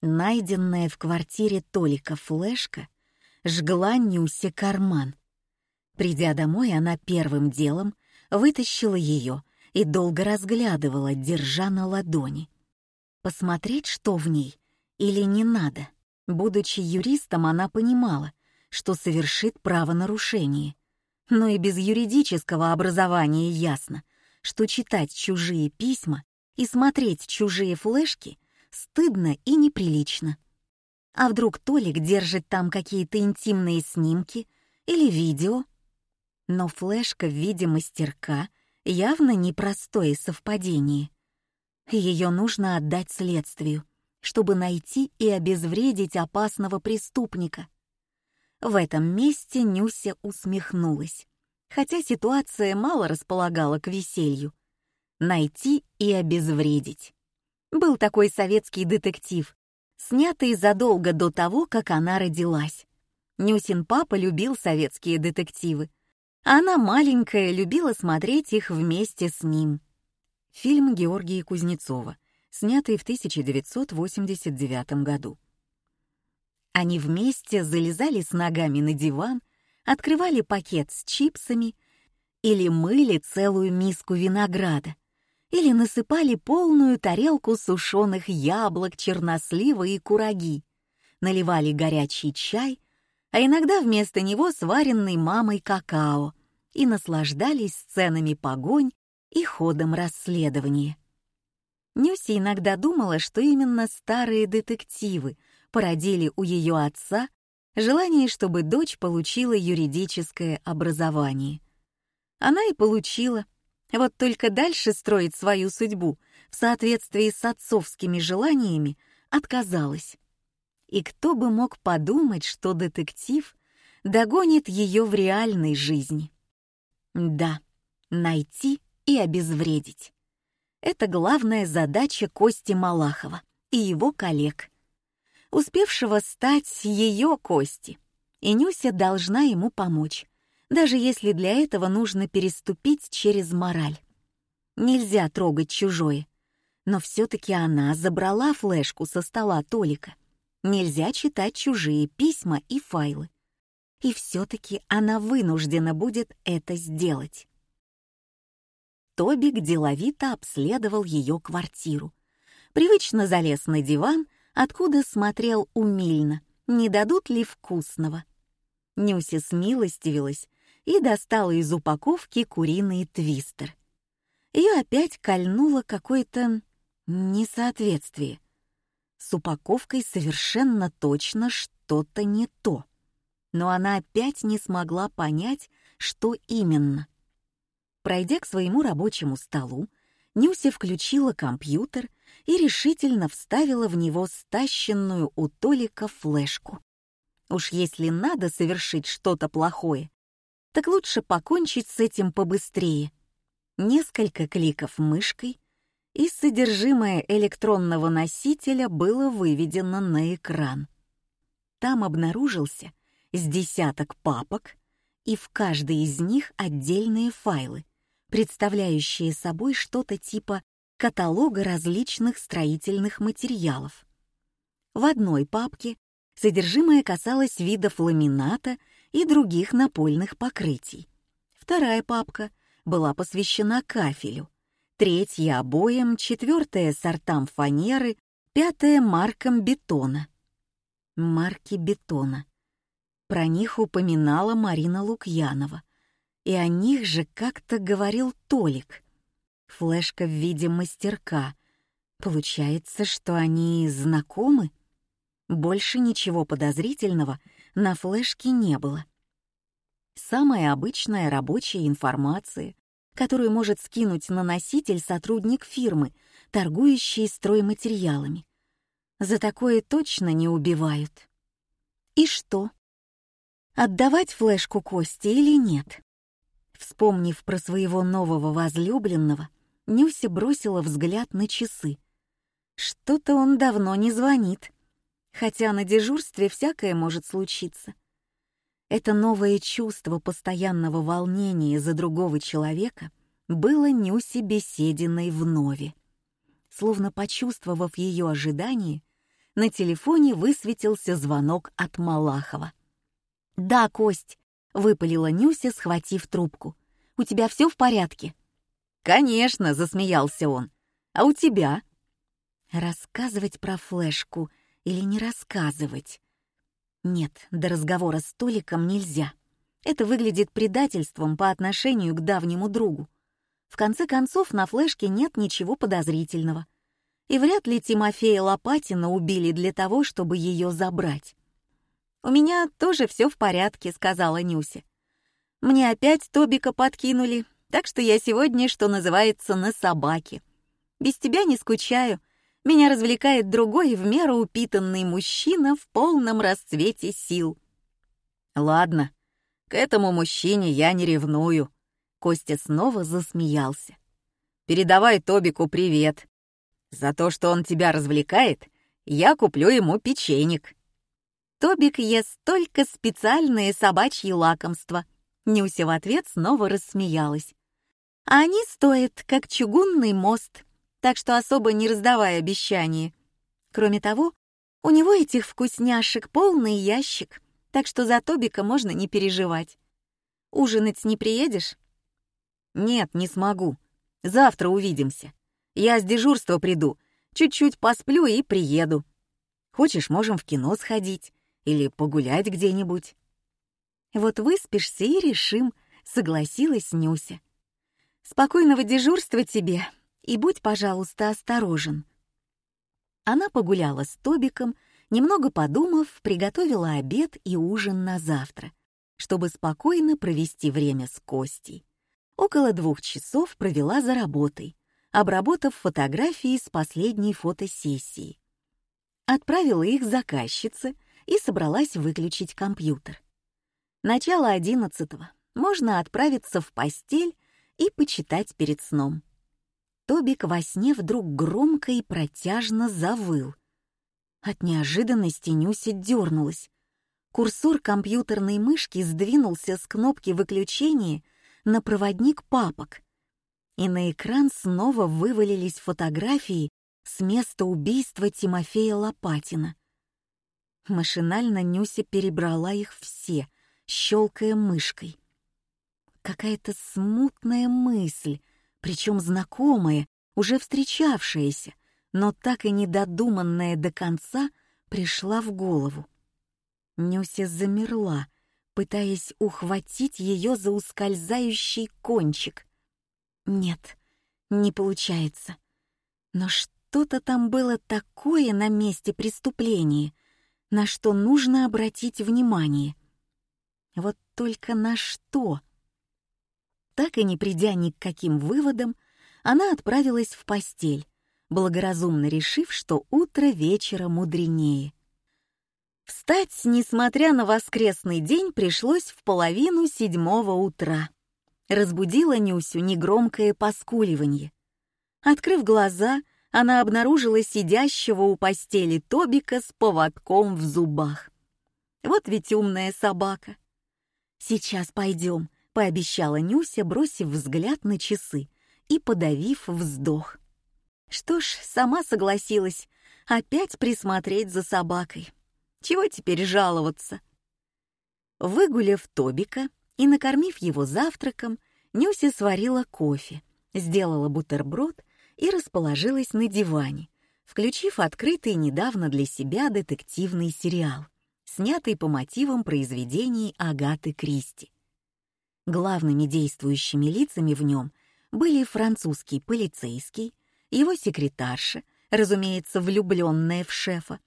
Найденная в квартире Толика флешка жгла Нюсе карман. Придя домой, она первым делом вытащила ее и долго разглядывала, держа на ладони. Посмотреть, что в ней, или не надо. Будучи юристом, она понимала, что совершит правонарушение. Но и без юридического образования ясно, что читать чужие письма и смотреть чужие флешки стыдно и неприлично. А вдруг Толик держит там какие-то интимные снимки или видео? Но флешка в виде мастерка явно непростое совпадение. Ее нужно отдать следствию, чтобы найти и обезвредить опасного преступника. В этом месте Нюся усмехнулась, хотя ситуация мало располагала к веселью. Найти и обезвредить. Был такой советский детектив, снятый задолго до того, как она родилась. Нюсин папа любил советские детективы, а она маленькая любила смотреть их вместе с ним. Фильм Георгия Кузнецова, снятый в 1989 году. Они вместе залезали с ногами на диван, открывали пакет с чипсами или мыли целую миску винограда, или насыпали полную тарелку сушеных яблок, чернослива и кураги, наливали горячий чай, а иногда вместо него сваренный мамой какао и наслаждались сценами погонь и ходом расследования. Нюси иногда думала, что именно старые детективы породили у ее отца желание, чтобы дочь получила юридическое образование. Она и получила — вот только дальше строить свою судьбу в соответствии с отцовскими желаниями отказалась. И кто бы мог подумать, что детектив догонит ее в реальной жизни? Да, найти и обезвредить. Это главная задача Кости Малахова и его коллег, успевшего стать ее Кости. И Нюся должна ему помочь, даже если для этого нужно переступить через мораль. Нельзя трогать чужое, но все-таки она забрала флешку со стола Толика. Нельзя читать чужие письма и файлы. И все-таки она вынуждена будет это сделать. Тобик деловито обследовал ее квартиру. Привычно залез на диван, откуда смотрел умильно, не дадут ли вкусного. Нюся смилостивилась и достала из упаковки куриный твистер. Ее опять кольнуло какое-то несоответствие. С упаковкой совершенно точно что-то не то. Но она опять не смогла понять, что именно. Пройдя к своему рабочему столу, Нюся включила компьютер и решительно вставила в него стащенную у Толика флешку. Уж если надо совершить что-то плохое, так лучше покончить с этим побыстрее. Несколько кликов мышкой, и содержимое электронного носителя было выведено на экран. Там обнаружился с десяток папок, и в каждой из них отдельные файлы, представляющие собой что-то типа каталога различных строительных материалов. В одной папке содержимое касалось видов ламината и других напольных покрытий. Вторая папка была посвящена кафелю, третья — обоям, четвертая — сортам фанеры, пятая — маркам бетона. Марки бетона. Про них упоминала Марина Лукьянова, и о них же как-то говорил Толик. Флешка в виде мастерка. Получается, что они знакомы? Больше ничего подозрительного на флешке не было. Самая обычная рабочая информация, которую может скинуть на носитель сотрудник фирмы, торгующий стройматериалами. За такое точно не убивают. И что? Отдавать флешку Кости или нет? Вспомнив про своего нового возлюбленного, Нюся бросила взгляд на часы. Что-то он давно не звонит хотя на дежурстве всякое может случиться. Это новое чувство постоянного волнения за другого человека было Нюсе Бесединой вновь. Словно почувствовав ее ожидание, на телефоне высветился звонок от Малахова. «Да, Кость», — выпалила Нюся, схватив трубку. «У тебя все в порядке?» «Конечно», — засмеялся он. «А у тебя?» Рассказывать про флешку или не рассказывать? Нет, до разговора с Толиком нельзя. Это выглядит предательством по отношению к давнему другу. В конце концов, на флешке нет ничего подозрительного. И вряд ли Тимофея Лопатина убили для того, чтобы ее забрать. «У меня тоже все в порядке», — сказала Нюся. «Мне опять Тобика подкинули, так что я сегодня, что называется, на собаке. Без тебя не скучаю. Меня развлекает другой в меру упитанный мужчина в полном расцвете сил». «Ладно, к этому мужчине я не ревную». Костя снова засмеялся. «Передавай Тобику привет. За то, что он тебя развлекает, я куплю ему печенек». Тобик ест только специальные собачьи лакомства. Нюся в ответ снова рассмеялась. А они стоят, как чугунный мост, так что особо не раздавай обещания. Кроме того, у него этих вкусняшек полный ящик, так что за Тобика можно не переживать. Ужинать не приедешь? Нет, не смогу. Завтра увидимся. Я с дежурства приду, чуть-чуть посплю и приеду. Хочешь, можем в кино сходить или погулять где-нибудь. Вот выспишься и решим, согласилась Нюся. Спокойного дежурства тебе и будь, пожалуйста, осторожен. Она погуляла с Тобиком, немного подумав, приготовила обед и ужин на завтра, чтобы спокойно провести время с Костей. Около двух часов провела за работой, обработав фотографии с последней фотосессии. Отправила их заказчице — и собралась выключить компьютер. Начало одиннадцатого. Можно отправиться в постель и почитать перед сном. Тобик во сне вдруг громко и протяжно завыл. От неожиданности Нюся дернулась. Курсор компьютерной мышки сдвинулся с кнопки выключения на проводник папок. И на экран снова вывалились фотографии с места убийства Тимофея Лопатина. Машинально Нюся перебрала их все, щелкая мышкой. Какая-то смутная мысль, причем знакомая, уже встречавшаяся, но так и недодуманная до конца, пришла в голову. Нюся замерла, пытаясь ухватить ее за ускользающий кончик. Нет, не получается. Но что-то там было такое на месте преступления — на что нужно обратить внимание. Вот только на что? Так и не придя ни к каким выводам, она отправилась в постель, благоразумно решив, что утро вечера мудренее. Встать, несмотря на воскресный день, пришлось в половину седьмого утра. Разбудила Нюсю негромкое поскуливание. Открыв глаза, она обнаружила сидящего у постели Тобика с поводком в зубах. Вот ведь умная собака. «Сейчас пойдем», — пообещала Нюся, бросив взгляд на часы и подавив вздох. Что ж, сама согласилась опять присмотреть за собакой. Чего теперь жаловаться? Выгуляв Тобика и накормив его завтраком, Нюся сварила кофе, сделала бутерброд и расположилась на диване, включив открытый недавно для себя детективный сериал, снятый по мотивам произведений Агаты Кристи. Главными действующими лицами в нем были французский полицейский, его секретарша, разумеется, влюбленная в шефа,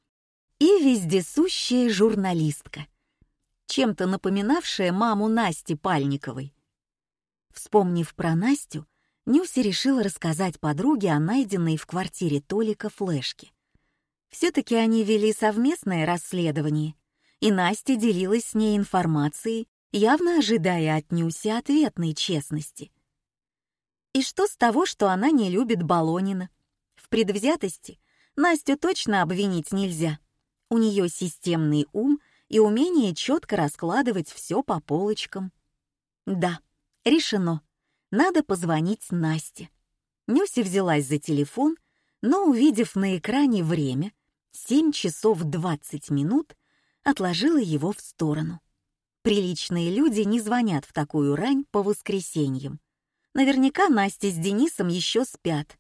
и вездесущая журналистка, чем-то напоминавшая маму Насти Пальниковой. Вспомнив про Настю, Нюся решила рассказать подруге о найденной в квартире Толика флешке. Все-таки они вели совместное расследование, и Настя делилась с ней информацией, явно ожидая от Нюси ответной честности. И что с того, что она не любит Балонина? В предвзятости Настю точно обвинить нельзя. У нее системный ум и умение четко раскладывать все по полочкам. Да, решено. Надо позвонить Насте. Нюся взялась за телефон, но, увидев на экране время, Семь часов двадцать минут отложила его в сторону. Приличные люди не звонят в такую рань по воскресеньям. Наверняка Настя с Денисом еще спят.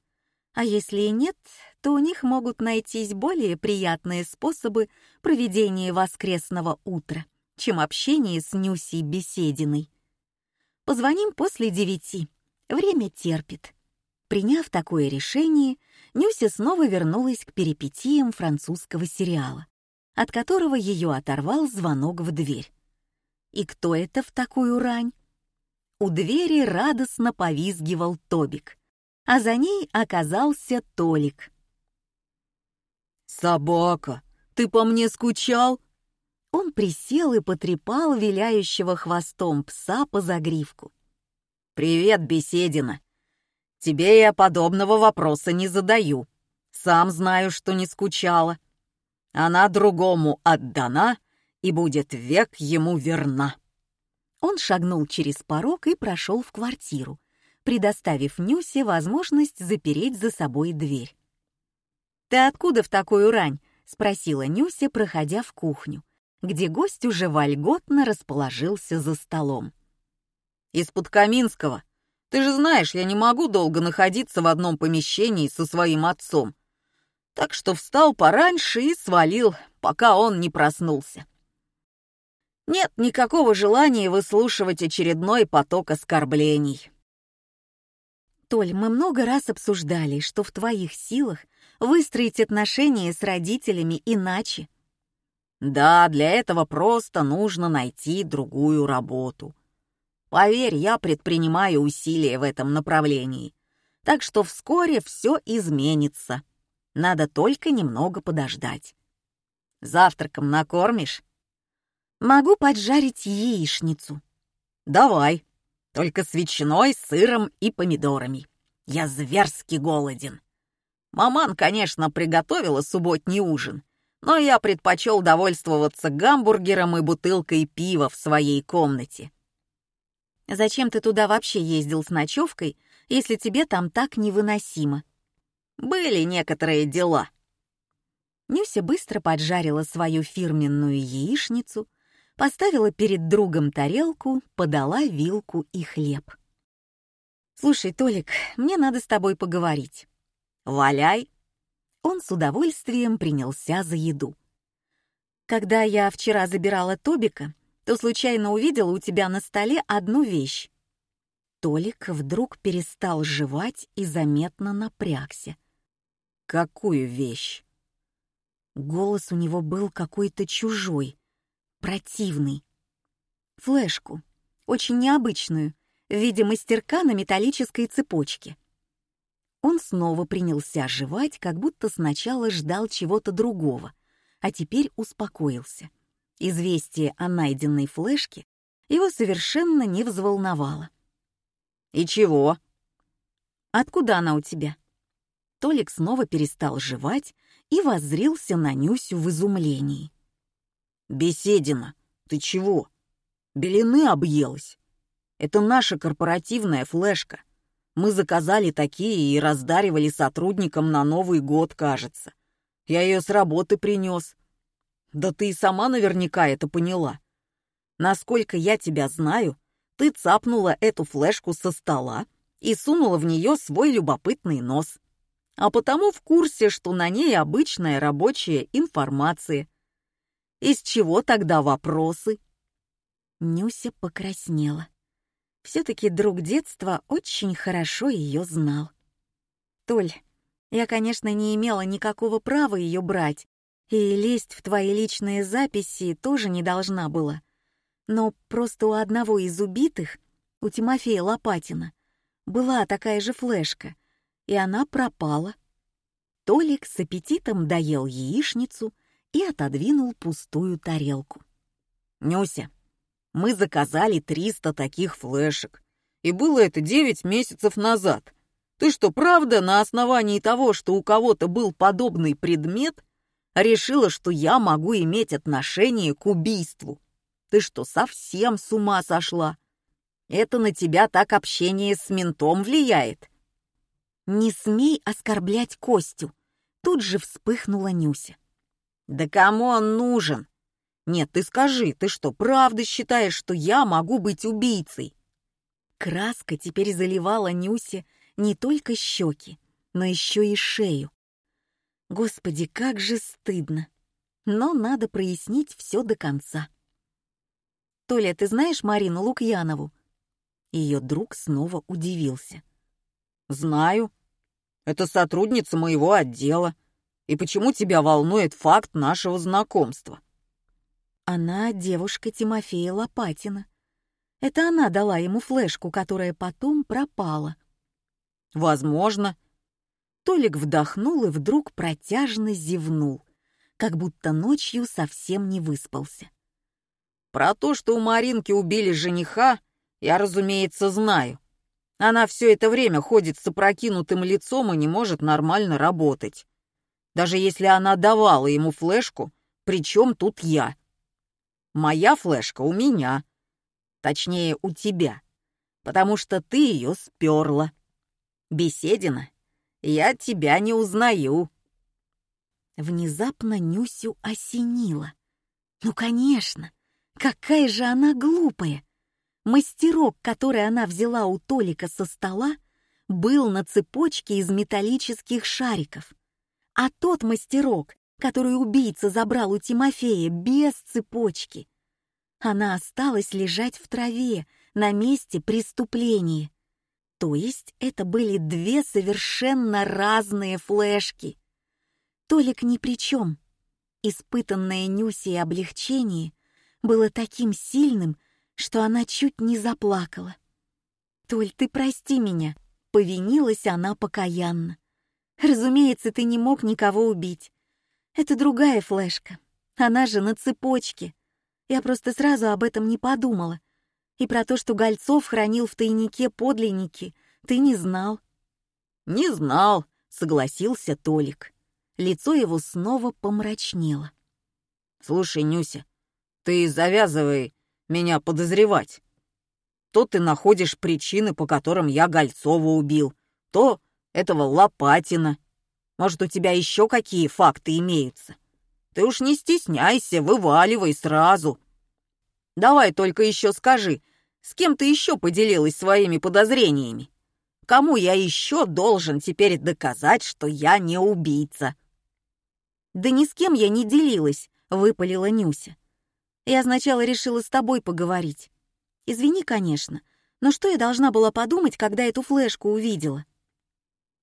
А если и нет, то у них могут найтись более приятные способы проведения воскресного утра, чем общение с Нюсей Бесединой. Позвоним после девяти. Время терпит. Приняв такое решение, Нюся снова вернулась к перипетиям французского сериала, от которого ее оторвал звонок в дверь. И кто это в такую рань? У двери радостно повизгивал Тобик, а за ней оказался Толик. «Собака, ты по мне скучал?» Он присел и потрепал виляющего хвостом пса по загривку. «Привет, Беседина. Тебе я подобного вопроса не задаю. Сам знаю, что не скучала. Она другому отдана и будет век ему верна». Он шагнул через порог и прошел в квартиру, предоставив Нюсе возможность запереть за собой дверь. «Ты откуда в такую рань?» — спросила Нюся, проходя в кухню, где гость уже вольготно расположился за столом. «Из-под Каминского. Ты же знаешь, я не могу долго находиться в одном помещении со своим отцом. Так что встал пораньше и свалил, пока он не проснулся. Нет никакого желания выслушивать очередной поток оскорблений. Толь, мы много раз обсуждали, что в твоих силах выстроить отношения с родителями иначе. Да, для этого просто нужно найти другую работу. Поверь, я предпринимаю усилия в этом направлении. Так что вскоре все изменится. Надо только немного подождать. Завтраком накормишь? Могу поджарить яичницу. Давай. Только с ветчиной, сыром и помидорами. Я зверски голоден. Маман, конечно, приготовила субботний ужин, но я предпочел довольствоваться гамбургером и бутылкой пива в своей комнате. Зачем ты туда вообще ездил с ночевкой, если тебе там так невыносимо? Были некоторые дела. Нюся быстро поджарила свою фирменную яичницу, поставила перед другом тарелку, подала вилку и хлеб. «Слушай, Толик, мне надо с тобой поговорить». «Валяй!» Он с удовольствием принялся за еду. Когда я вчера забирала Тобика, то случайно увидела у тебя на столе одну вещь. Толик вдруг перестал жевать и заметно напрягся. «Какую вещь?» Голос у него был какой-то чужой, противный. Флешку, очень необычную, в виде мастерка на металлической цепочке. Он снова принялся жевать, как будто сначала ждал чего-то другого, а теперь успокоился. Известие о найденной флешке его совершенно не взволновало. «И чего?» «Откуда она у тебя?» Толик снова перестал жевать и воззрился на Нюсю в изумлении. «Беседина, ты чего? Белины объелась. Это наша корпоративная флешка. Мы заказали такие и раздаривали сотрудникам на Новый год, кажется. Я ее с работы принес. Да ты и сама наверняка это поняла. Насколько я тебя знаю, ты цапнула эту флешку со стола и сунула в нее свой любопытный нос. А потому в курсе, что на ней обычная рабочая информация. Из чего тогда вопросы? Нюся покраснела. Все-таки друг детства очень хорошо ее знал. Толь, я, конечно, не имела никакого права ее брать, и лезть в твои личные записи тоже не должна была. Но просто у одного из убитых, у Тимофея Лопатина, была такая же флешка, и она пропала. Толик с аппетитом доел яичницу и отодвинул пустую тарелку. «Нюся, мы заказали 300 таких флешек. И было это 9 месяцев назад. Ты что, правда, на основании того, что у кого-то был подобный предмет, решила, что я могу иметь отношение к убийству? Ты что, совсем с ума сошла? Это на тебя так общение с ментом влияет?» «Не смей оскорблять Костю!» Тут же вспыхнула Нюся. Да кому он нужен? Нет, ты скажи, ты что, правда считаешь, что я могу быть убийцей? Краска теперь заливала Нюсе не только щеки, но еще и шею. Господи, как же стыдно. Но надо прояснить все до конца. «Толя, ты знаешь Марину Лукьянову?» Ее друг снова удивился. «Знаю. Это сотрудница моего отдела. И почему тебя волнует факт нашего знакомства?» Она девушка Тимофея Лопатина. Это она дала ему флешку, которая потом пропала. «Возможно». Толик вдохнул и вдруг протяжно зевнул, как будто ночью совсем не выспался. «Про то, что у Маринки убили жениха, я, разумеется, знаю. Она все это время ходит с опрокинутым лицом и не может нормально работать. Даже если она давала ему флешку, при чем тут я? Моя флешка у меня. Точнее, у тебя. Потому что ты ее сперла. Беседина, я тебя не узнаю. Внезапно Нюсю осенило. Ну, конечно, какая же она глупая. Мастерок, который она взяла у Толика со стола, был на цепочке из металлических шариков. А тот мастерок, который убийца забрал у Тимофея без цепочки, она осталась лежать в траве на месте преступления. То есть это были две совершенно разные флешки. Толик ни при чем. Испытанное Нюсей облегчение было таким сильным, что она чуть не заплакала. «Толь, ты прости меня», — повинилась она покаянно. «Разумеется, ты не мог никого убить. Это другая флешка. Она же на цепочке. Я просто сразу об этом не подумала. И про то, что Гольцов хранил в тайнике подлинники, ты не знал». «Не знал», — согласился Толик. Лицо его снова помрачнело. «Слушай, Нюся, ты завязывай меня подозревать. То ты находишь причины, по которым я Гольцова убил, то этого Лопатина. Может, у тебя еще какие факты имеются? Ты уж не стесняйся, вываливай сразу. Давай только еще скажи, с кем ты еще поделилась своими подозрениями? Кому я еще должен теперь доказать, что я не убийца?» «Да ни с кем я не делилась», — выпалила Нюся. «Я сначала решила с тобой поговорить. Извини, конечно, но что я должна была подумать, когда эту флешку увидела?»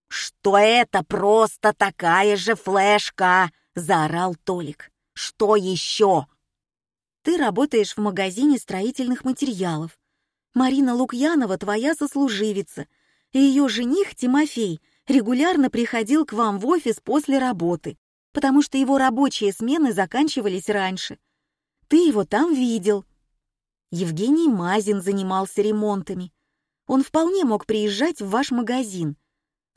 «Что это просто такая же флешка!» — заорал Толик. «Что еще?» «Ты работаешь в магазине строительных материалов. Марина Лукьянова твоя сослуживица, и ее жених Тимофей регулярно приходил к вам в офис после работы, потому что его рабочие смены заканчивались раньше. Ты его там видел. Евгений Мазин занимался ремонтами. Он вполне мог приезжать в ваш магазин.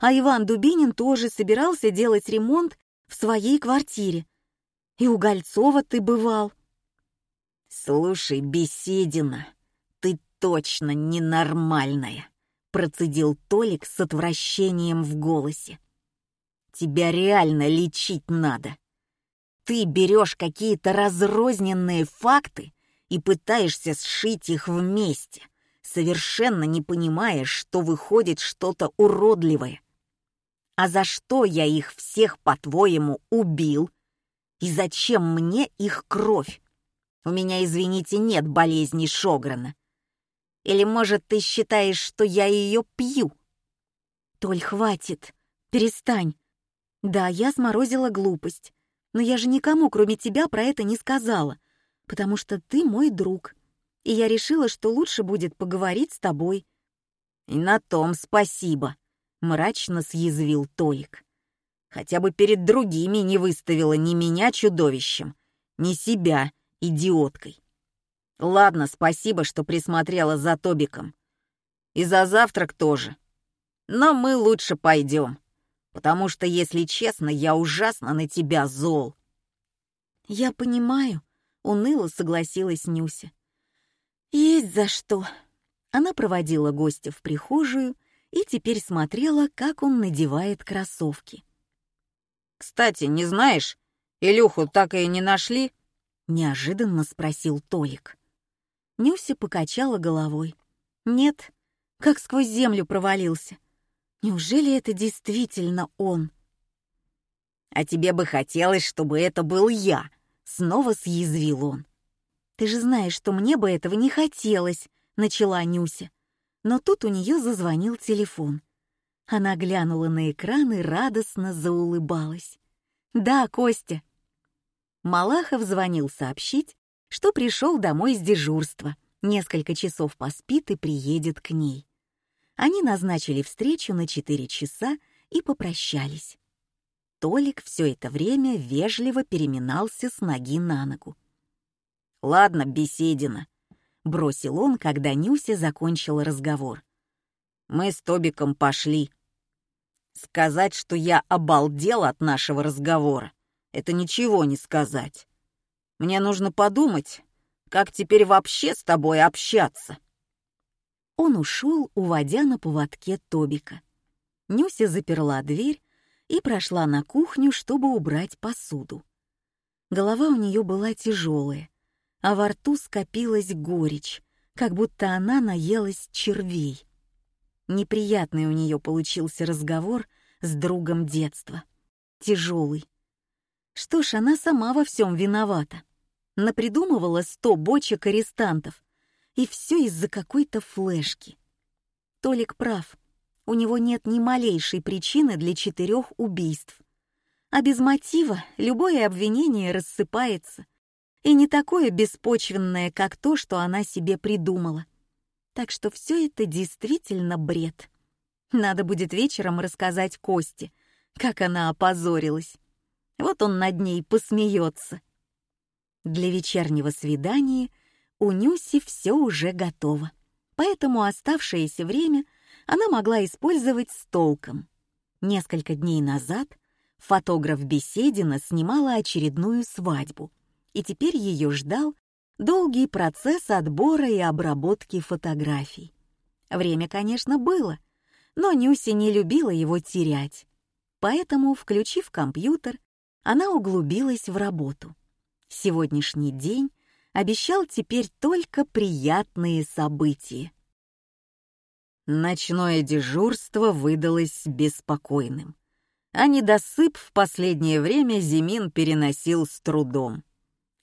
А Иван Дубинин тоже собирался делать ремонт в своей квартире. И у Гольцова ты бывал. «Слушай, Беседина, ты точно ненормальная», процедил Толик с отвращением в голосе. «Тебя реально лечить надо. Ты берешь какие-то разрозненные факты и пытаешься сшить их вместе, совершенно не понимая, что выходит что-то уродливое. А за что я их всех, по-твоему, убил? И зачем мне их кровь? У меня, извините, нет болезни Шограна. Или, может, ты считаешь, что я ее пью?» «Толь, хватит. Перестань. Да, я сморозила глупость. Но я же никому, кроме тебя, про это не сказала, потому что ты мой друг. И я решила, что лучше будет поговорить с тобой». «И на том спасибо», — мрачно съязвил Толик. «Хотя бы перед другими не выставила ни меня чудовищем, ни себя идиоткой. Ладно, спасибо, что присмотрела за Тобиком. И за завтрак тоже. Но мы лучше пойдем, потому что, если честно, я ужасно на тебя зол. Я понимаю, уныло согласилась Нюся. Есть за что. Она проводила гостя в прихожую и теперь смотрела, как он надевает кроссовки. «Кстати, не знаешь, «Илюху так и не нашли?» — неожиданно спросил Толик. Нюся покачала головой. «Нет, как сквозь землю провалился. Неужели это действительно он?» «А тебе бы хотелось, чтобы это был я!» — снова съязвил он. «Ты же знаешь, что мне бы этого не хотелось», — начала Нюся. Но тут у нее зазвонил телефон. Она глянула на экран и радостно заулыбалась. «Да, Костя». Малахов звонил сообщить, что пришел домой с дежурства, несколько часов поспит и приедет к ней. Они назначили встречу на четыре часа и попрощались. Толик все это время вежливо переминался с ноги на ногу. «Ладно, беседина», — бросил он, когда Нюся закончила разговор. «Мы с Тобиком пошли. Сказать, что я обалдел от нашего разговора, это ничего не сказать. Мне нужно подумать, как теперь вообще с тобой общаться». Он ушел, уводя на поводке Тобика. Нюся заперла дверь и прошла на кухню, чтобы убрать посуду. Голова у нее была тяжелая, а во рту скопилась горечь, как будто она наелась червей. Неприятный у нее получился разговор с другом детства. Тяжелый. Что ж, она сама во всем виновата. Напридумывала сто бочек арестантов. И все из-за какой-то флешки. Толик прав. У него нет ни малейшей причины для четырех убийств. А без мотива любое обвинение рассыпается, и не такое беспочвенное, как то, что она себе придумала. Так что все это действительно бред. Надо будет вечером рассказать Косте, как она опозорилась. Вот он над ней посмеется. Для вечернего свидания у Нюси все уже готово, поэтому оставшееся время она могла использовать с толком. Несколько дней назад фотограф Беседина снимала очередную свадьбу — и теперь ее ждал долгий процесс отбора и обработки фотографий. Время, конечно, было, но Нюся не любила его терять. Поэтому, включив компьютер, она углубилась в работу. Сегодняшний день обещал теперь только приятные события. Ночное дежурство выдалось беспокойным, а недосып в последнее время Зимин переносил с трудом.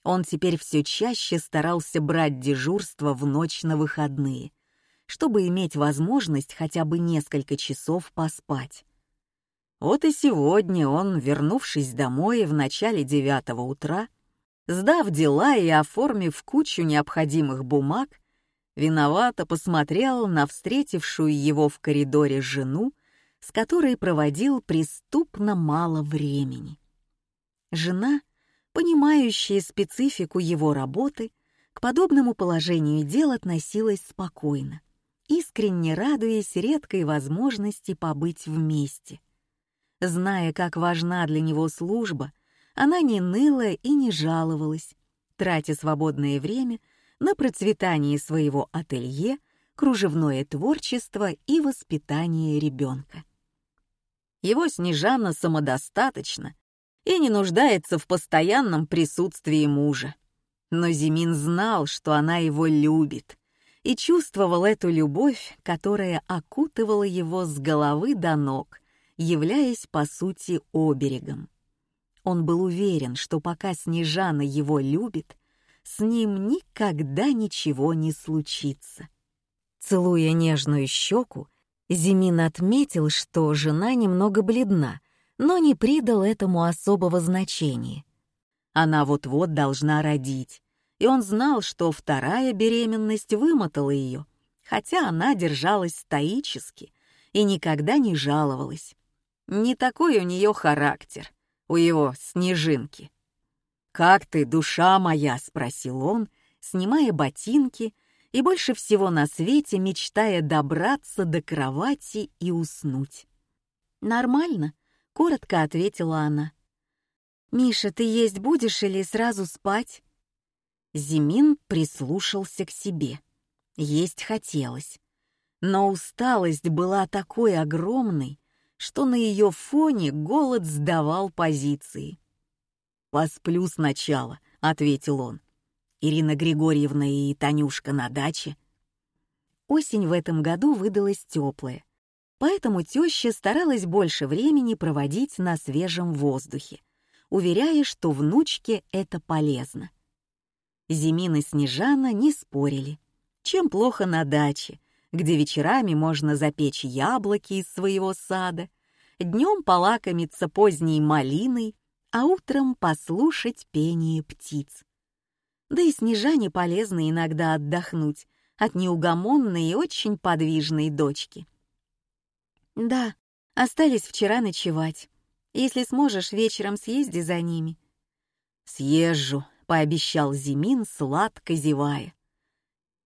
Он теперь все чаще старался брать дежурство в ночь на выходные, чтобы иметь возможность хотя бы несколько часов поспать. Вот и сегодня он, вернувшись домой в начале девятого утра, сдав дела и оформив кучу необходимых бумаг, виновато посмотрел на встретившую его в коридоре жену, с которой проводил преступно мало времени. Жена понимающая специфику его работы, к подобному положению дел относилась спокойно, искренне радуясь редкой возможности побыть вместе. Зная, как важна для него служба, она не ныла и не жаловалась, тратя свободное время на процветание своего ателье, кружевное творчество и воспитание ребенка. Его Снежана самодостаточно и не нуждается в постоянном присутствии мужа. Но Зимин знал, что она его любит, и чувствовал эту любовь, которая окутывала его с головы до ног, являясь, по сути, оберегом. Он был уверен, что пока Снежана его любит, с ним никогда ничего не случится. Целуя нежную щеку, Зимин отметил, что жена немного бледна, но не придал этому особого значения. Она вот-вот должна родить, и он знал, что вторая беременность вымотала ее, хотя она держалась стоически и никогда не жаловалась. Не такой у нее характер, у его снежинки. «Как ты, душа моя?» — спросил он, снимая ботинки и больше всего на свете мечтая добраться до кровати и уснуть. «Нормально», коротко ответила она. «Миша, ты есть будешь или сразу спать?» Зимин прислушался к себе. Есть хотелось. Но усталость была такой огромной, что на ее фоне голод сдавал позиции. «Посплю сначала», — ответил он. «Ирина Григорьевна и Танюшка на даче». Осень в этом году выдалась теплая, поэтому теща старалась больше времени проводить на свежем воздухе, уверяя, что внучке это полезно. Зимин и Снежана не спорили. Чем плохо на даче, где вечерами можно запечь яблоки из своего сада, днем полакомиться поздней малиной, а утром послушать пение птиц. Да и Снежане полезно иногда отдохнуть от неугомонной и очень подвижной дочки. «Да, остались вчера ночевать. Если сможешь, вечером съезди за ними». «Съезжу», пообещал Зимин, сладко зевая.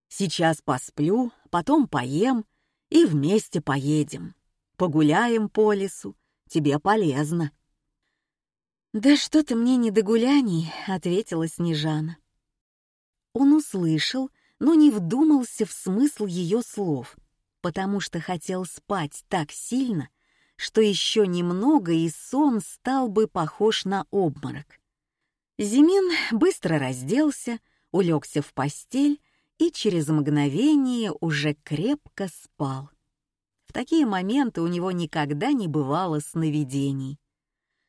«Сейчас посплю, потом поем и вместе поедем. Погуляем по лесу, тебе полезно». «Да что-то мне не до гуляний», — ответила Снежана. Он услышал, но не вдумался в смысл ее слов, потому что хотел спать так сильно, что еще немного и сон стал бы похож на обморок. Зимин быстро разделся, улегся в постель и через мгновение уже крепко спал. В такие моменты у него никогда не бывало сновидений.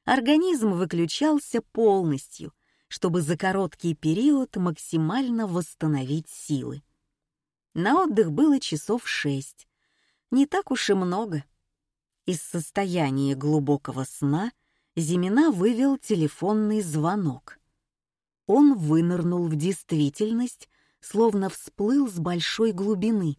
Организм выключался полностью, чтобы за короткий период максимально восстановить силы. На отдых было часов шесть. Не так уж и много. Из состояния глубокого сна — Зимина вывел телефонный звонок. Он вынырнул в действительность, словно всплыл с большой глубины,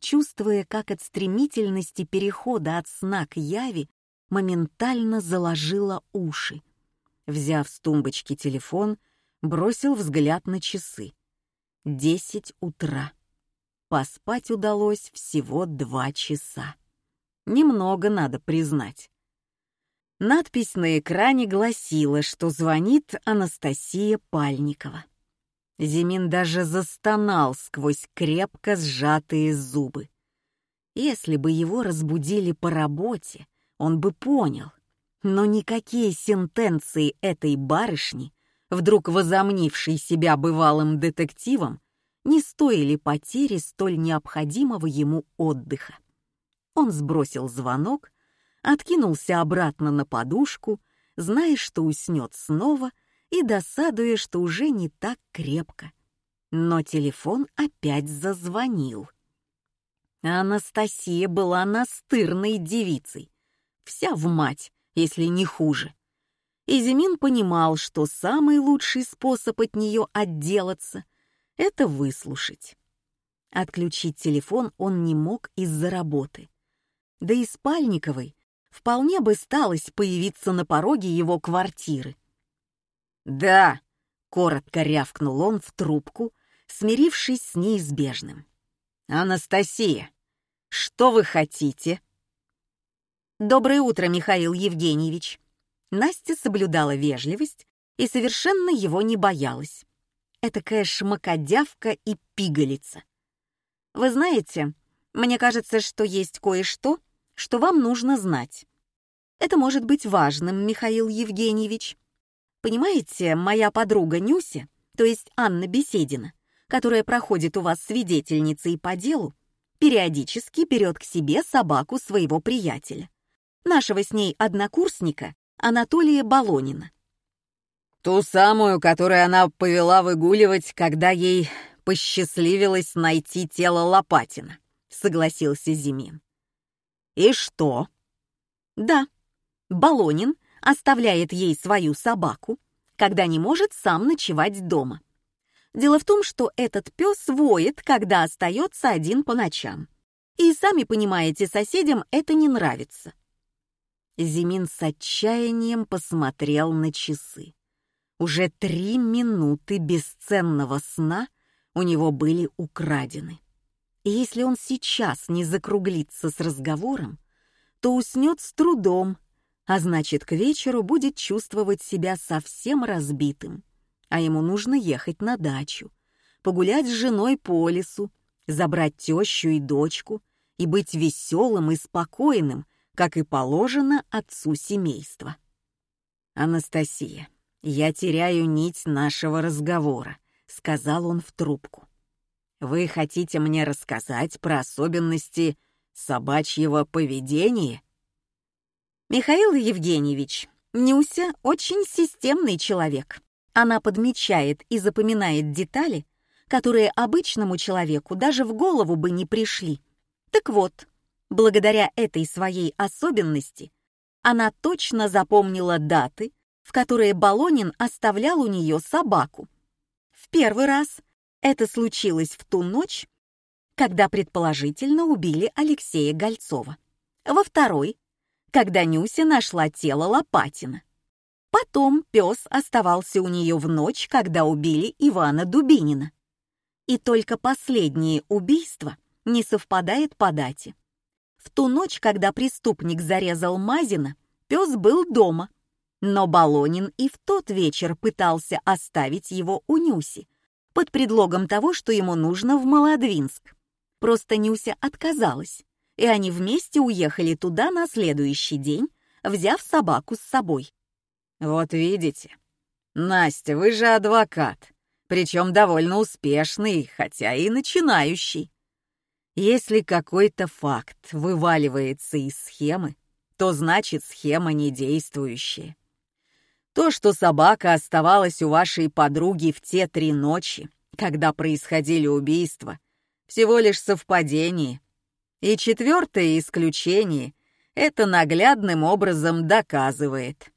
чувствуя, как от стремительности перехода от сна к яви моментально заложило уши. Взяв с тумбочки телефон, бросил взгляд на часы. Десять утра. Поспать удалось всего два часа. Немного, надо признать. Надпись на экране гласила, что звонит Анастасия Пальникова. Зимин даже застонал сквозь крепко сжатые зубы. Если бы его разбудили по работе, он бы понял. Но никакие сентенции этой барышни, вдруг возомнившей себя бывалым детективом, не стоили потери столь необходимого ему отдыха. Он сбросил звонок откинулся обратно на подушку, зная, что уснет снова и досадуя, что уже не так крепко. Но телефон опять зазвонил. Анастасия была настырной девицей, вся в мать, если не хуже. И Зимин понимал, что самый лучший способ от нее отделаться — это выслушать. Отключить телефон он не мог из-за работы. Да и Спальниковой вполне бы сталось появиться на пороге его квартиры. «Да», — коротко рявкнул он в трубку, смирившись с неизбежным. «Анастасия, что вы хотите?» «Доброе утро, Михаил Евгеньевич». Настя соблюдала вежливость и совершенно его не боялась. Этакая шмакодявка и пигалица. «Вы знаете, мне кажется, что есть кое-что, что вам нужно знать. Это может быть важным, Михаил Евгеньевич. Понимаете, моя подруга Нюся, то есть Анна Беседина, которая проходит у вас свидетельницей по делу, периодически берет к себе собаку своего приятеля, нашего с ней однокурсника Анатолия Болонина. Ту самую, которую она повела выгуливать, когда ей посчастливилось найти тело Лопатина, согласился Зимин. «И что?» «Да, Болонин оставляет ей свою собаку, когда не может сам ночевать дома. Дело в том, что этот пес воет, когда остается один по ночам. И сами понимаете, соседям это не нравится». Зимин с отчаянием посмотрел на часы. Уже три минуты бесценного сна у него были украдены. И если он сейчас не закруглится с разговором, то уснет с трудом, а значит, к вечеру будет чувствовать себя совсем разбитым. А ему нужно ехать на дачу, погулять с женой по лесу, забрать тещу и дочку и быть веселым и спокойным, как и положено отцу семейства. «Анастасия, «Я теряю нить нашего разговора», — сказал он в трубку. «Вы хотите мне рассказать про особенности собачьего поведения?» «Михаил Евгеньевич, Нюся очень системный человек. Она подмечает и запоминает детали, которые обычному человеку даже в голову бы не пришли. Так вот, благодаря этой своей особенности она точно запомнила даты, в которые Балонин оставлял у нее собаку. В первый раз это случилось в ту ночь, когда предположительно убили Алексея Гольцова. Во второй, когда Нюся нашла тело Лопатина. Потом пес оставался у нее в ночь, когда убили Ивана Дубинина. И только последнее убийство не совпадает по дате. В ту ночь, когда преступник зарезал Мазина, пес был дома, но Балонин и в тот вечер пытался оставить его у Нюси под предлогом того, что ему нужно в Молодвинск. Просто Нюся отказалась, и они вместе уехали туда на следующий день, взяв собаку с собой. «Вот видите. Настя, вы же адвокат, причем довольно успешный, хотя и начинающий. Если какой-то факт вываливается из схемы, то значит схема не действующая. То, что собака оставалась у вашей подруги в те три ночи, когда происходили убийства, всего лишь совпадение. И четвертое исключение это наглядным образом доказывает.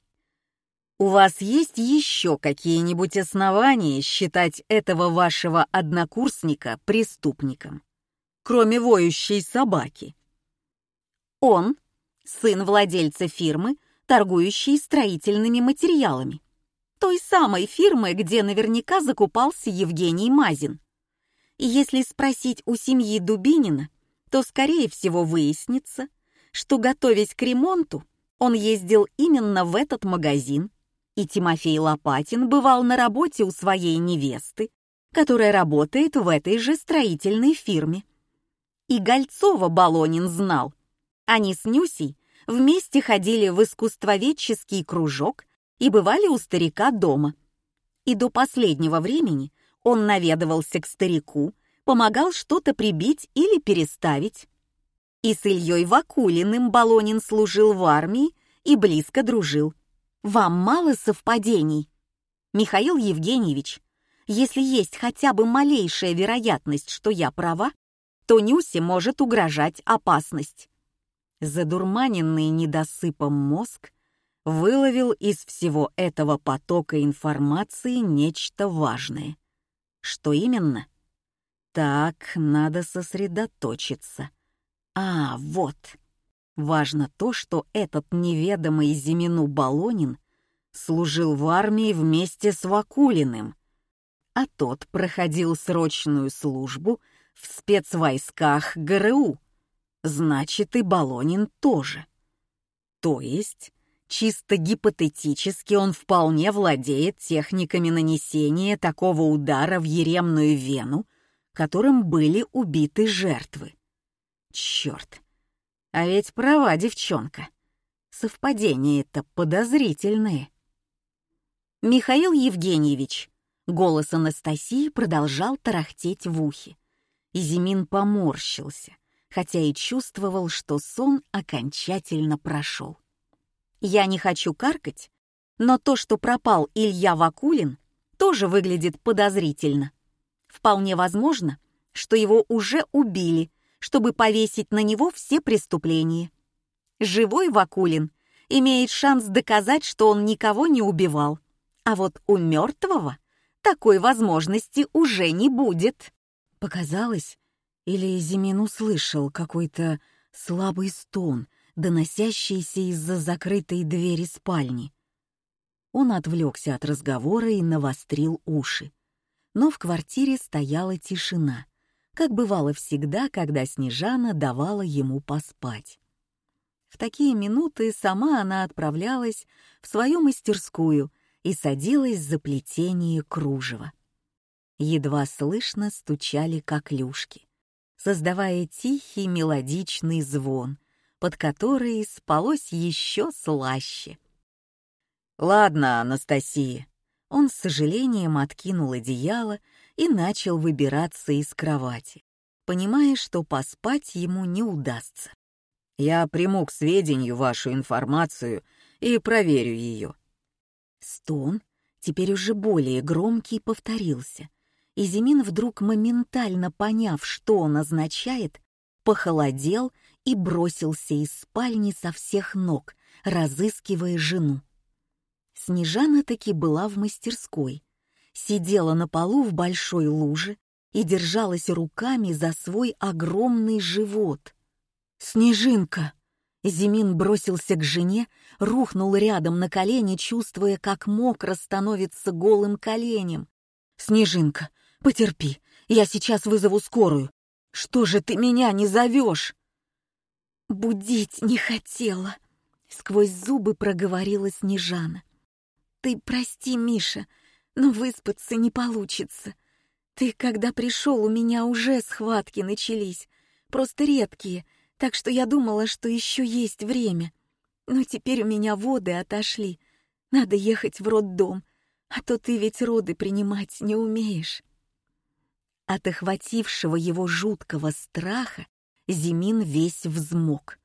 У вас есть еще какие-нибудь основания считать этого вашего однокурсника преступником, кроме воющей собаки? Он — сын владельца фирмы, торгующей строительными материалами. Той самой фирмы, где наверняка закупался Евгений Мазин. И если спросить у семьи Дубинина, то, скорее всего, выяснится, что, готовясь к ремонту, он ездил именно в этот магазин, и Тимофей Лопатин бывал на работе у своей невесты, которая работает в этой же строительной фирме. И Гольцова Балонин знал. Они с Нюсей вместе ходили в искусствоведческий кружок и бывали у старика дома. И до последнего времени он наведывался к старику, помогал что-то прибить или переставить. И с Ильей Вакулиным Балонин служил в армии и близко дружил. Вам мало совпадений? Михаил Евгеньевич, если есть хотя бы малейшая вероятность, что я права, то Нюсе может угрожать опасность задурманенный недосыпом мозг выловил из всего этого потока информации нечто важное. Что именно? Так, надо сосредоточиться. А, вот. Важно то, что этот неведомый Зимину Балонин служил в армии вместе с Вакулиным, а тот проходил срочную службу в спецвойсках ГРУ. Значит, и Балонин тоже. То есть, чисто гипотетически он вполне владеет техниками нанесения такого удара в еремную вену, которым были убиты жертвы. Черт, а ведь права девчонка. Совпадения-то подозрительные. Михаил Евгеньевич, голос Анастасии продолжал тарахтеть в ухе. И Зимин поморщился хотя и чувствовал, что сон окончательно прошел. Я не хочу каркать, но то, что пропал Илья Вакулин, тоже выглядит подозрительно. Вполне возможно, что его уже убили, чтобы повесить на него все преступления. Живой Вакулин имеет шанс доказать, что он никого не убивал, а вот у мертвого такой возможности уже не будет. Показалось, или Зимин услышал какой-то слабый стон, доносящийся из-за закрытой двери спальни. Он отвлекся от разговора и навострил уши. Но в квартире стояла тишина, как бывало всегда, когда Снежана давала ему поспать. В такие минуты сама она отправлялась в свою мастерскую и садилась за плетение кружева. Едва слышно стучали коклюшки создавая тихий мелодичный звон, под который спалось еще слаще. «Ладно, Анастасия, Он с сожалением откинул одеяло и начал выбираться из кровати, понимая, что поспать ему не удастся. «Я приму к сведению вашу информацию и проверю ее». Стон, теперь уже более громкий, повторился, и Зимин, вдруг моментально поняв, что он означает, похолодел и бросился из спальни со всех ног, разыскивая жену. Снежана таки была в мастерской, сидела на полу в большой луже и держалась руками за свой огромный живот. «Снежинка!» Зимин бросился к жене, рухнул рядом на колени, чувствуя, как мокро становится голым коленем. «Снежинка, потерпи, я сейчас вызову скорую. Что же ты меня не зовешь?» «Будить не хотела», — сквозь зубы проговорила Снежана. «Ты прости, Миша, но выспаться не получится. Ты, когда пришел, у меня уже схватки начались, просто редкие, так что я думала, что еще есть время. Но теперь у меня воды отошли, надо ехать в роддом, а то ты ведь роды принимать не умеешь». От охватившего его жуткого страха Зимин весь взмок.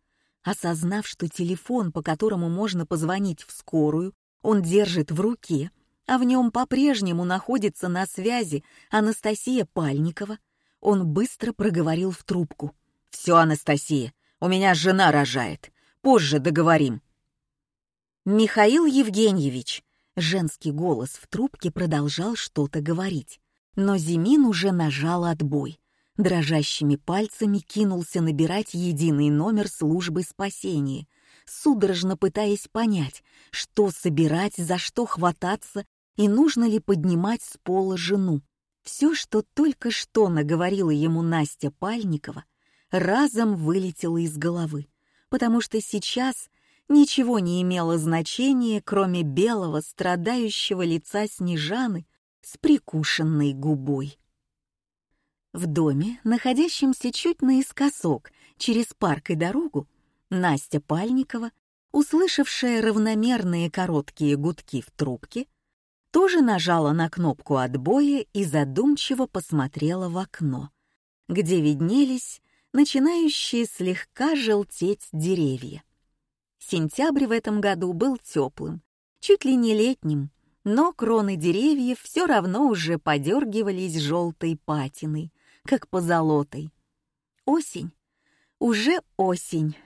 Осознав, что телефон, по которому можно позвонить в скорую, он держит в руке, а в нем по-прежнему находится на связи Анастасия Пальникова, он быстро проговорил в трубку. «Все, Анастасия, у меня жена рожает. Позже договорим». «Михаил Евгеньевич», женский голос в трубке продолжал что-то говорить. Но Зимин уже нажал отбой. Дрожащими пальцами кинулся набирать единый номер службы спасения, судорожно пытаясь понять, что собирать, за что хвататься и нужно ли поднимать с пола жену. Все, что только что наговорила ему Настя Пальникова, разом вылетело из головы, потому что сейчас ничего не имело значения, кроме белого страдающего лица Снежаны с прикушенной губой. В доме, находящемся чуть наискосок через парк и дорогу, Настя Пальникова, услышавшая равномерные короткие гудки в трубке, тоже нажала на кнопку отбоя и задумчиво посмотрела в окно, где виднелись начинающие слегка желтеть деревья. Сентябрь в этом году был теплым, чуть ли не летним, но кроны деревьев все равно уже подергивались желтой патиной, как позолотой. Осень. Уже осень.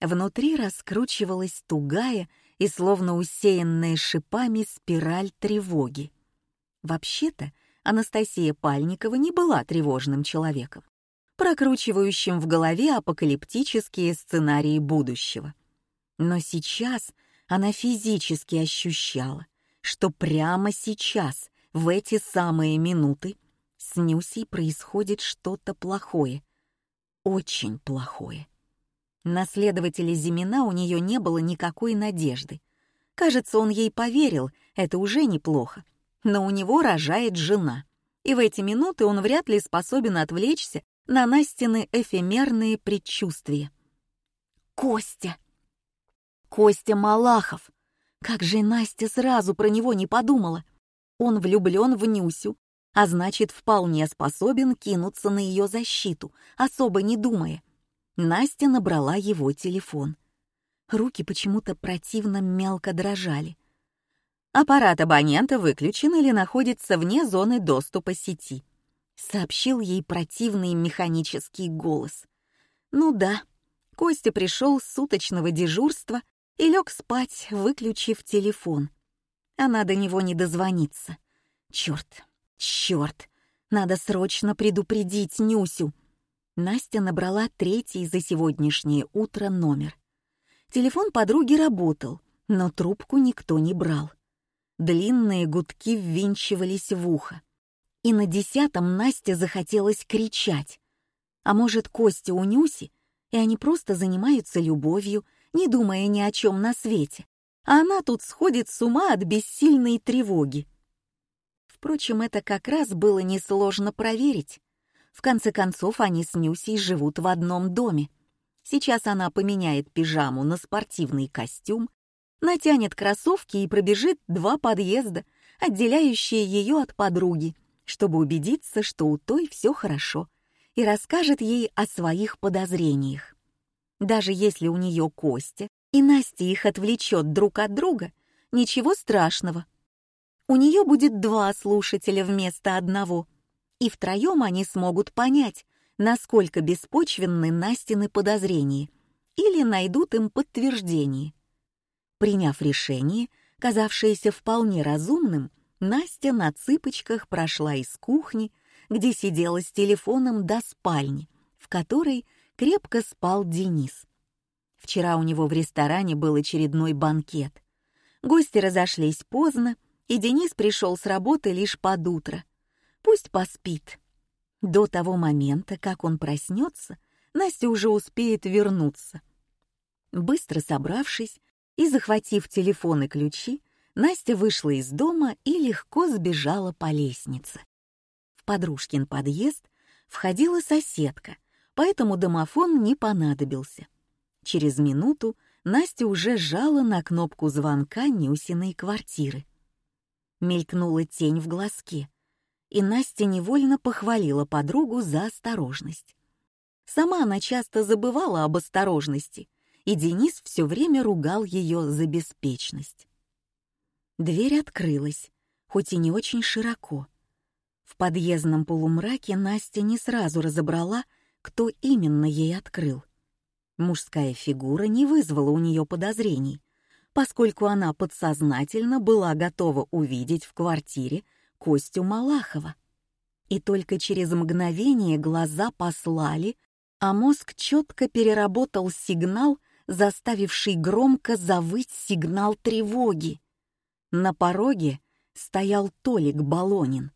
Внутри раскручивалась тугая и словно усеянная шипами спираль тревоги. Вообще-то Анастасия Пальникова не была тревожным человеком, прокручивающим в голове апокалиптические сценарии будущего. Но сейчас она физически ощущала, что прямо сейчас, в эти самые минуты, с Нюсей происходит что-то плохое. Очень плохое. На следователя Зимина у нее не было никакой надежды. Кажется, он ей поверил, это уже неплохо. Но у него рожает жена. И в эти минуты он вряд ли способен отвлечься на Настины эфемерные предчувствия. Костя! Костя Малахов! Как же Настя сразу про него не подумала. Он влюблен в Нюсю, а значит, вполне способен кинуться на ее защиту, особо не думая. Настя набрала его телефон. Руки почему-то противно мелко дрожали. «Аппарат абонента выключен или находится вне зоны доступа сети», — сообщил ей противный механический голос. «Ну да, Костя пришел с суточного дежурства и лег спать, выключив телефон. Она до него не дозвонится. Черт, черт, надо срочно предупредить Нюсю. Настя набрала третий за сегодняшнее утро номер. Телефон подруги работал, но трубку никто не брал. Длинные гудки ввинчивались в ухо. И на десятом Насте захотелось кричать. А может, Костя у Нюси, и они просто занимаются любовью, не думая ни о чем на свете, а она тут сходит с ума от бессильной тревоги. Впрочем, это как раз было несложно проверить. В конце концов, они с Нюсей живут в одном доме. Сейчас она поменяет пижаму на спортивный костюм, натянет кроссовки и пробежит два подъезда, отделяющее ее от подруги, чтобы убедиться, что у той все хорошо, и расскажет ей о своих подозрениях. Даже если у нее Костя, и Настя их отвлечет друг от друга, ничего страшного. У нее будет два слушателя вместо одного, и втроем они смогут понять, насколько беспочвенны Настины подозрения, или найдут им подтверждение. Приняв решение, казавшееся вполне разумным, Настя на цыпочках прошла из кухни, где сидела с телефоном до спальни, в которой крепко спал Денис. Вчера у него в ресторане был очередной банкет. Гости разошлись поздно, и Денис пришел с работы лишь под утро. Пусть поспит. До того момента, как он проснется, Настя уже успеет вернуться. Быстро собравшись и захватив телефон и ключи, Настя вышла из дома и легко сбежала по лестнице. В подружкин подъезд входила соседка, поэтому домофон не понадобился. Через минуту Настя уже жала на кнопку звонка Нюсиной квартиры. Мелькнула тень в глазке — и Настя невольно похвалила подругу за осторожность. Сама она часто забывала об осторожности, и Денис все время ругал ее за беспечность. Дверь открылась, хоть и не очень широко. В подъездном полумраке Настя не сразу разобрала, кто именно ей открыл. Мужская фигура не вызвала у нее подозрений, поскольку она подсознательно была готова увидеть в квартире Костю Малахова. И только через мгновение глаза послали, а мозг четко переработал сигнал, заставивший громко завыть сигнал тревоги. На пороге стоял Толик Балонин.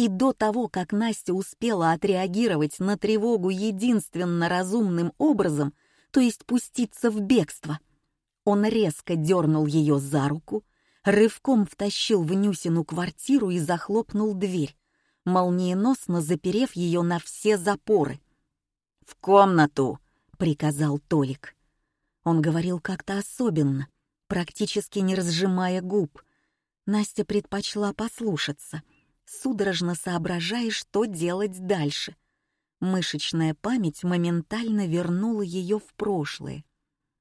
И до того, как Настя успела отреагировать на тревогу единственно разумным образом, то есть пуститься в бегство, он резко дернул ее за руку, рывком втащил в Нюсину квартиру и захлопнул дверь, молниеносно заперев ее на все запоры. «В комнату!» — приказал Толик. Он говорил как-то особенно, практически не разжимая губ. Настя предпочла послушаться, судорожно соображая, что делать дальше. Мышечная память моментально вернула ее в прошлое.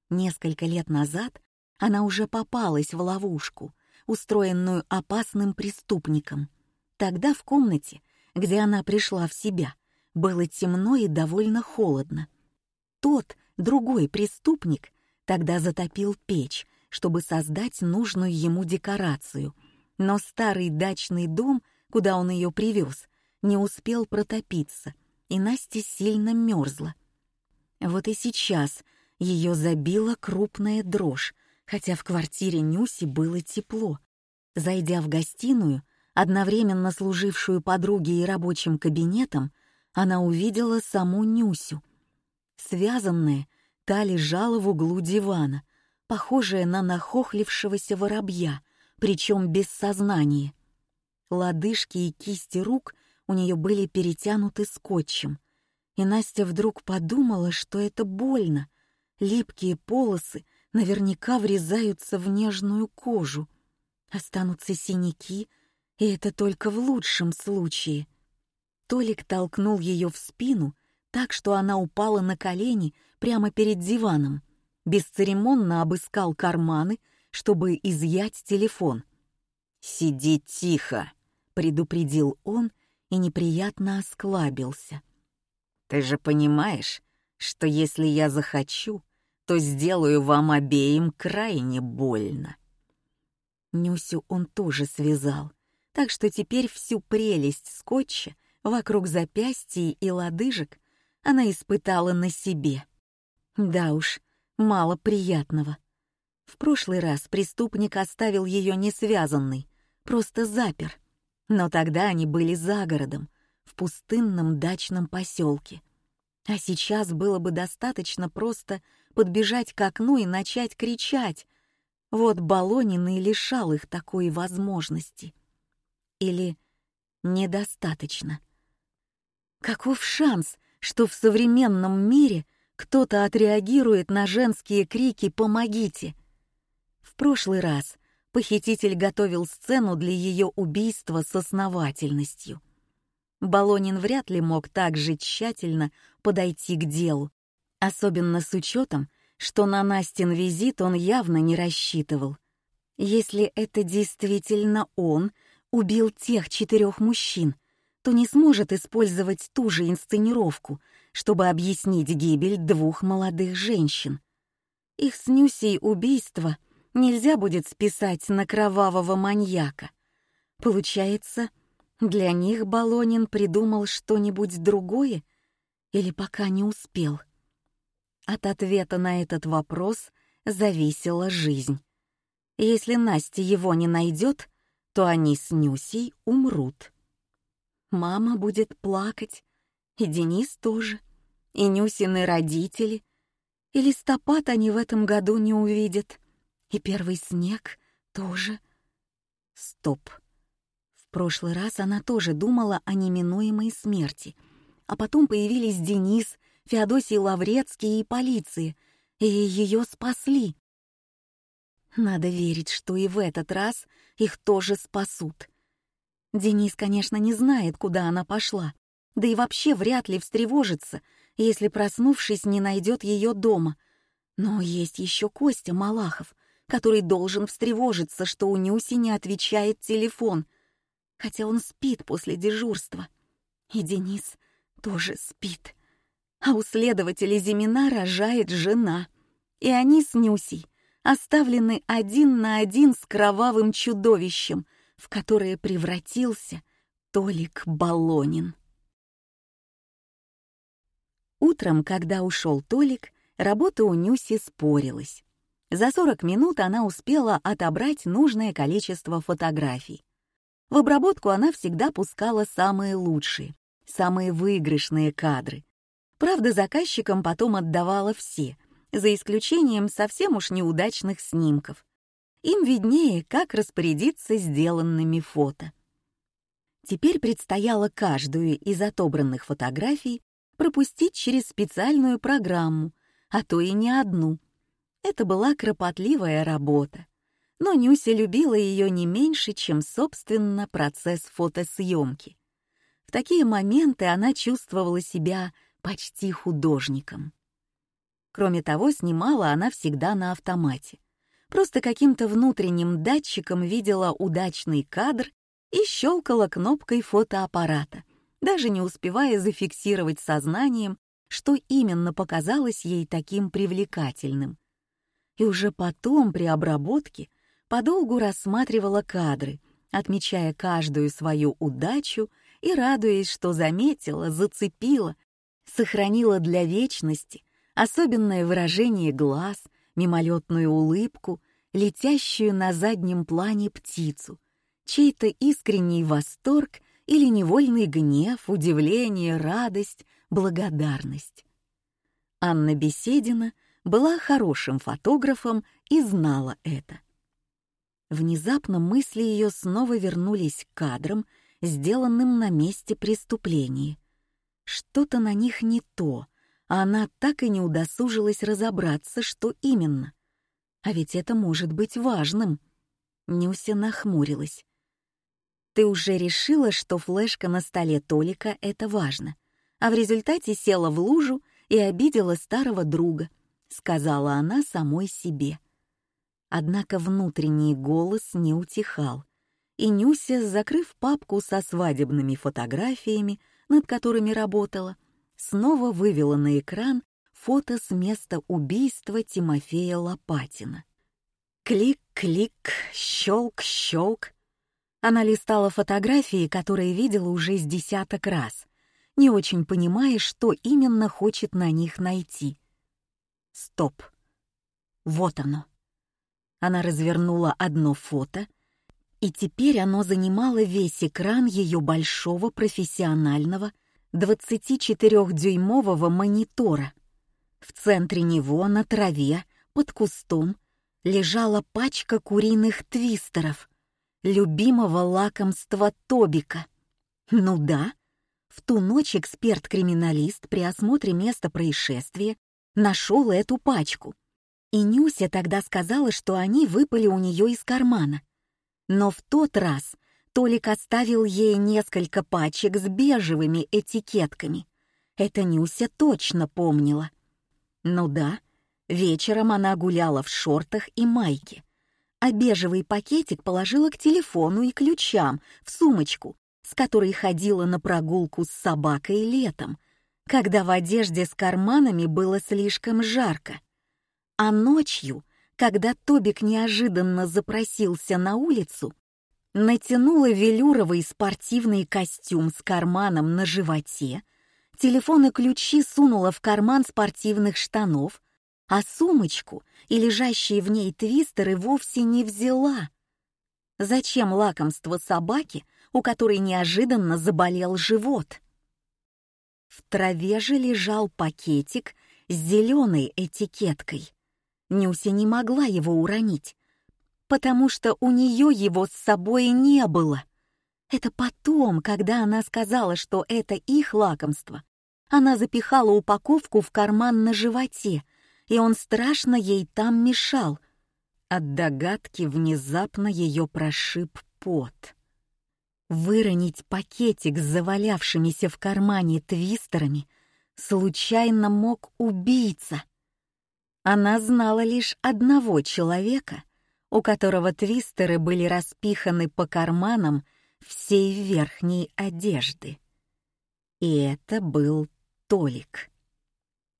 Несколько лет назад она уже попалась в ловушку, устроенную опасным преступником. Тогда в комнате, где она пришла в себя, было темно и довольно холодно. Тот, другой преступник, тогда затопил печь, чтобы создать нужную ему декорацию, но старый дачный дом, куда он ее привез, не успел протопиться, и Настя сильно мерзла. Вот и сейчас ее забила крупная дрожь, хотя в квартире Нюси было тепло. Зайдя в гостиную, одновременно служившую подруге и рабочим кабинетом, она увидела саму Нюсю. Связанная, та лежала в углу дивана, похожая на нахохлившегося воробья, причем без сознания. Лодыжки и кисти рук у нее были перетянуты скотчем, и Настя вдруг подумала, что это больно. Липкие полосы наверняка врезаются в нежную кожу. Останутся синяки, и это только в лучшем случае. Толик толкнул ее в спину так, что она упала на колени прямо перед диваном, бесцеремонно обыскал карманы, чтобы изъять телефон. «Сиди тихо», — предупредил он и неприятно осклабился. «Ты же понимаешь, что если я захочу, то сделаю вам обеим крайне больно». Нюсю он тоже связал, так что теперь всю прелесть скотча вокруг запястья и лодыжек она испытала на себе. Да уж, мало приятного. В прошлый раз преступник оставил ее не связанной, просто запер. Но тогда они были за городом, в пустынном дачном поселке. А сейчас было бы достаточно просто подбежать к окну и начать кричать. Вот Балонин и лишал их такой возможности. Или недостаточно. Каков шанс, что в современном мире кто-то отреагирует на женские крики «помогите»? В прошлый раз Похититель готовил сцену для ее убийства с основательностью. Болонин вряд ли мог так же тщательно подойти к делу, особенно с учетом, что на Настин визит он явно не рассчитывал. Если это действительно он убил тех четырех мужчин, то не сможет использовать ту же инсценировку, чтобы объяснить гибель двух молодых женщин. Их с Нюсей убийство нельзя будет списать на кровавого маньяка. Получается, для них Болонин придумал что-нибудь другое или пока не успел. От ответа на этот вопрос зависела жизнь. Если Настя его не найдет, то они с Нюсей умрут. Мама будет плакать, и Денис тоже, и Нюсины родители, и листопад они в этом году не увидят, и первый снег тоже. Стоп. В прошлый раз она тоже думала о неминуемой смерти, а потом появились Денис, Феодосий Лаврецкий и полиция, и ее спасли. Надо верить, что и в этот раз их тоже спасут. Денис, конечно, не знает, куда она пошла, да и вообще вряд ли встревожится, если, проснувшись, не найдет ее дома. Но есть еще Костя Малахов, который должен встревожиться, что у Нюси не отвечает телефон, хотя он спит после дежурства. И Денис тоже спит. А у следователя Зимина рожает жена, и они с Нюсей оставлены один на один с кровавым чудовищем, в которое превратился Толик Балонин. Утром, когда ушел Толик, работа у Нюси спорилась. За 40 минут она успела отобрать нужное количество фотографий. В обработку она всегда пускала самые лучшие, самые выигрышные кадры. Правда, заказчикам потом отдавала все — за исключением совсем уж неудачных снимков. Им виднее, как распорядиться сделанными фото. Теперь предстояло каждую из отобранных фотографий пропустить через специальную программу, а то и не одну. Это была кропотливая работа. Но Нюся любила ее не меньше, чем, собственно, процесс фотосъемки. В такие моменты она чувствовала себя почти художником. Кроме того, снимала она всегда на автомате. Просто каким-то внутренним датчиком видела удачный кадр и щелкала кнопкой фотоаппарата, даже не успевая зафиксировать сознанием, что именно показалось ей таким привлекательным. И уже потом, при обработке, подолгу рассматривала кадры, отмечая каждую свою удачу и радуясь, что заметила, зацепила, сохранила для вечности особенное выражение глаз, мимолетную улыбку, летящую на заднем плане птицу, чей-то искренний восторг или невольный гнев, удивление, радость, благодарность. Анна Беседина была хорошим фотографом и знала это. Внезапно мысли ее снова вернулись к кадрам, сделанным на месте преступления. Что-то на них не то — а она так и не удосужилась разобраться, что именно. А ведь это может быть важным. Нюся нахмурилась. «Ты уже решила, что флешка на столе Толика — это важно, а в результате села в лужу и обидела старого друга», — сказала она самой себе. Однако внутренний голос не утихал, и Нюся, закрыв папку со свадебными фотографиями, над которыми работала, — снова вывела на экран фото с места убийства Тимофея Лопатина. Клик-клик, щелк-щелк. Она листала фотографии, которые видела уже с десяток раз, не очень понимая, что именно хочет на них найти. Стоп. Вот оно. Она развернула одно фото, и теперь оно занимало весь экран ее большого профессионального 24-дюймового монитора. В центре него на траве, под кустом, лежала пачка куриных твистеров, любимого лакомства Тобика. Ну да, в ту ночь эксперт-криминалист при осмотре места происшествия нашел эту пачку. И Нюся тогда сказала, что они выпали у нее из кармана. Но в тот раз Толик оставил ей несколько пачек с бежевыми этикетками. Это Нюся точно помнила. Ну да, вечером она гуляла в шортах и майке, а бежевый пакетик положила к телефону и ключам в сумочку, с которой ходила на прогулку с собакой летом, когда в одежде с карманами было слишком жарко. А ночью, когда Тобик неожиданно запросился на улицу, натянула велюровый спортивный костюм с карманом на животе, телефон и ключи сунула в карман спортивных штанов, а сумочку и лежащие в ней твистеры вовсе не взяла. Зачем лакомство собаке, у которой неожиданно заболел живот? В траве же лежал пакетик с зеленой этикеткой. Нюся не могла его уронить, потому что у нее его с собой не было. Это потом, когда она сказала, что это их лакомство, она запихала упаковку в карман на животе, и он страшно ей там мешал. От догадки внезапно ее прошиб пот. Выронить пакетик с завалявшимися в кармане твистерами случайно мог убийца. Она знала лишь одного человека, у которого твистеры были распиханы по карманам всей верхней одежды. И это был Толик.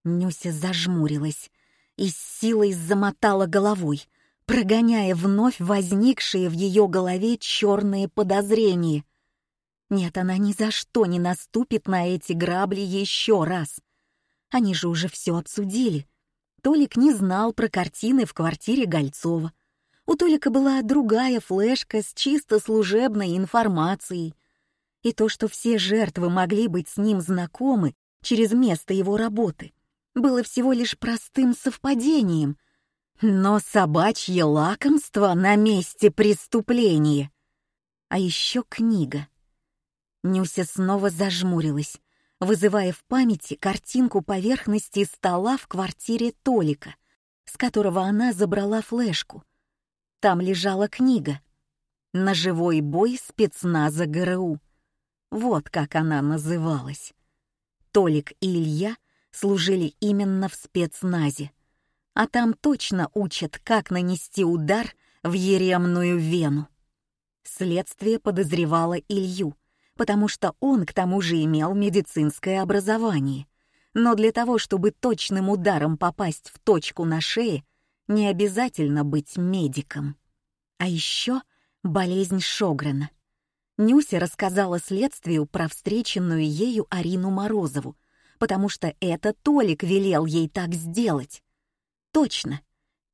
Нюся зажмурилась и с силой замотала головой, прогоняя вновь возникшие в ее голове черные подозрения. Нет, она ни за что не наступит на эти грабли еще раз. Они же уже все обсудили. Толик не знал про картины в квартире Гольцова. У Толика была другая флешка с чисто служебной информацией. И то, что все жертвы могли быть с ним знакомы через место его работы, было всего лишь простым совпадением. Но собачье лакомство на месте преступления. А еще книга. Нюся снова зажмурилась, вызывая в памяти картинку поверхности стола в квартире Толика, с которого она забрала флешку. Там лежала книга «Ножевой бой спецназа ГРУ». Вот как она называлась. Толик и Илья служили именно в спецназе, а там точно учат, как нанести удар в еремную вену. Следствие подозревало Илью, потому что он к тому же имел медицинское образование. Но для того, чтобы точным ударом попасть в точку на шее, не обязательно быть медиком. А еще болезнь Шогрена. Нюся рассказала следствию про встреченную ею Арину Морозову, потому что это Толик велел ей так сделать. Точно.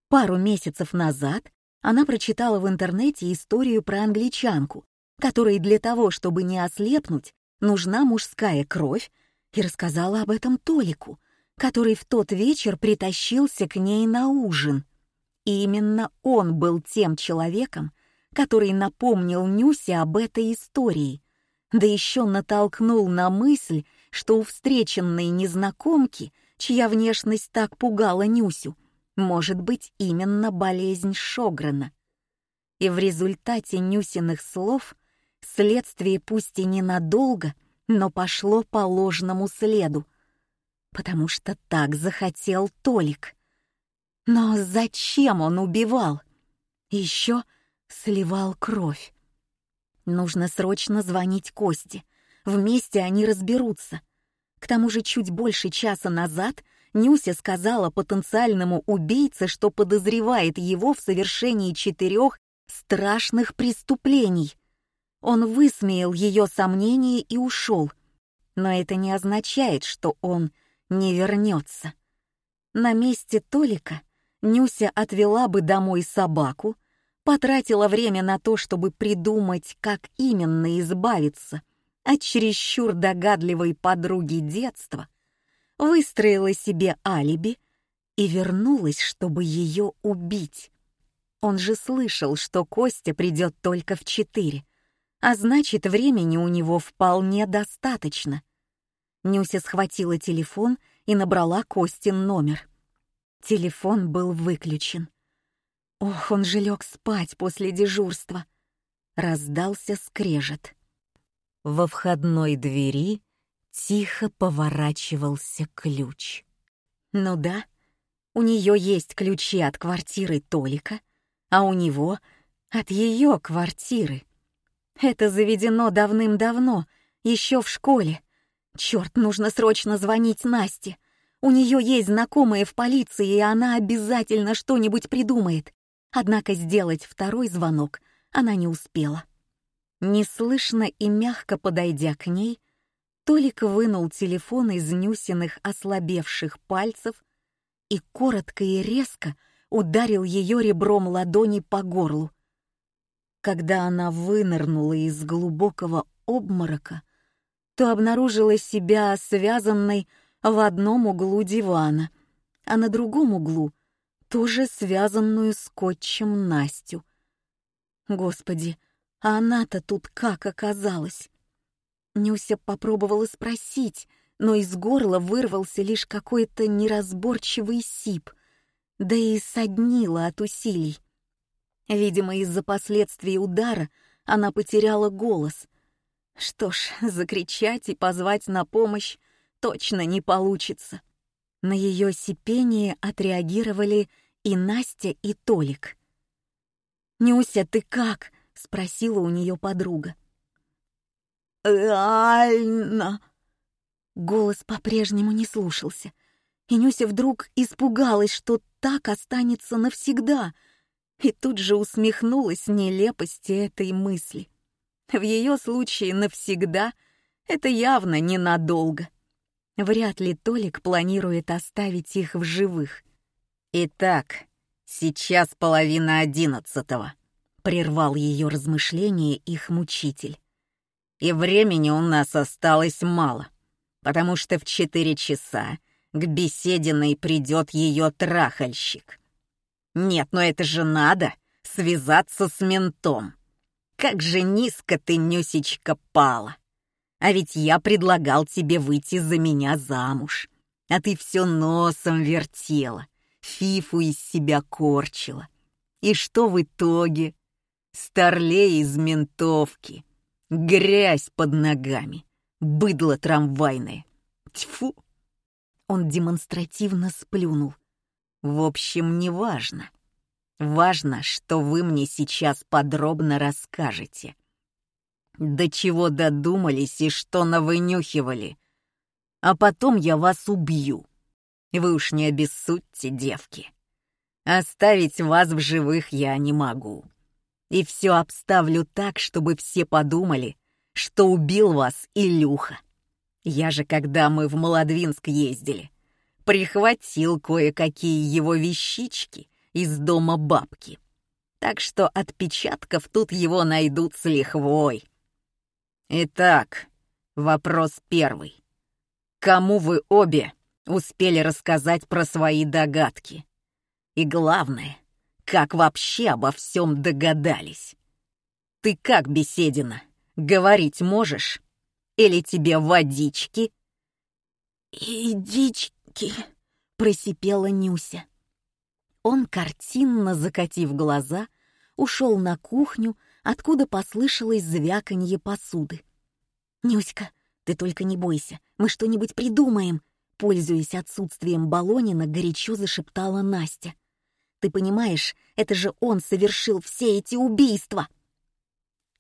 Пару месяцев назад она прочитала в интернете историю про англичанку, которой для того, чтобы не ослепнуть, нужна мужская кровь, и рассказала об этом Толику, который в тот вечер притащился к ней на ужин. И именно он был тем человеком, который напомнил Нюсе об этой истории, да еще натолкнул на мысль, что у встреченной незнакомки, чья внешность так пугала Нюсю, может быть именно болезнь Шограна. И в результате Нюсиных слов Следствие пусть и ненадолго, но пошло по ложному следу, потому что так захотел Толик. Но зачем он убивал? Еще сливал кровь. Нужно срочно звонить Косте. Вместе они разберутся. К тому же чуть больше часа назад Нюся сказала потенциальному убийце, что подозревает его в совершении четырех страшных преступлений — он высмеял ее сомнения и ушел. Но это не означает, что он не вернется. На месте Толика Нюся отвела бы домой собаку, потратила время на то, чтобы придумать, как именно избавиться от чересчур догадливой подруги детства, выстроила себе алиби и вернулась, чтобы ее убить. Он же слышал, что Костя придет только в четыре, а значит, времени у него вполне достаточно. Нюся схватила телефон и набрала Костин номер. Телефон был выключен. Ох, он же лег спать после дежурства. Раздался скрежет. Во входной двери тихо поворачивался ключ. Ну да, у нее есть ключи от квартиры Толика, а у него — от ее квартиры. Это заведено давным-давно, еще в школе. Черт, нужно срочно звонить Насте. У нее есть знакомые в полиции, и она обязательно что-нибудь придумает. Однако сделать второй звонок она не успела. Неслышно и мягко подойдя к ней, Толик вынул телефон из Нюсиных ослабевших пальцев и коротко и резко ударил ее ребром ладони по горлу. Когда она вынырнула из глубокого обморока, то обнаружила себя связанной в одном углу дивана, а на другом углу тоже связанную скотчем Настю. Господи, а она-то тут как оказалась? Нюся попробовала спросить, но из горла вырвался лишь какой-то неразборчивый сип, да и соднила от усилий. Видимо, из-за последствий удара она потеряла голос. Что ж, закричать и позвать на помощь точно не получится. На ее сипение отреагировали и Настя, и Толик. «Нюся, ты как?» — спросила у нее подруга. «Реально!» Голос по-прежнему не слушался, и Нюся вдруг испугалась, что так останется навсегда, и тут же усмехнулась нелепости этой мысли. В ее случае навсегда — это явно ненадолго. Вряд ли Толик планирует оставить их в живых. «Итак, сейчас половина одиннадцатого», — прервал ее размышления их мучитель. «И времени у нас осталось мало, потому что в четыре часа к бесединой придет ее трахальщик. Нет, но это же надо — связаться с ментом. Как же низко ты, Нюсечка, пала!» А ведь я предлагал тебе выйти за меня замуж, а ты все носом вертела, фифу из себя корчила. И что в итоге? Старлей из ментовки, грязь под ногами, быдло трамвайное. Тьфу! Он демонстративно сплюнул. В общем, не важно. Важно, что вы мне сейчас подробно расскажете до чего додумались и что навынюхивали. А потом я вас убью. Вы уж не обессудьте, девки. Оставить вас в живых я не могу. И все обставлю так, чтобы все подумали, что убил вас Илюха. Я же, когда мы в Молодвинск ездили, прихватил кое-какие его вещички из дома бабки. Так что отпечатков тут его найдут с лихвой. Итак, вопрос первый. Кому вы обе успели рассказать про свои догадки? И главное, как вообще обо всем догадались? Ты как, Беседина, говорить можешь? Или тебе водички? «Идички», — просипела Нюся. Он, картинно закатив глаза, ушел на кухню, откуда послышалось звяканье посуды. «Нюська, ты только не бойся, мы что-нибудь придумаем», пользуясь отсутствием Балонина, горячо зашептала Настя. «Ты понимаешь, это же он совершил все эти убийства!»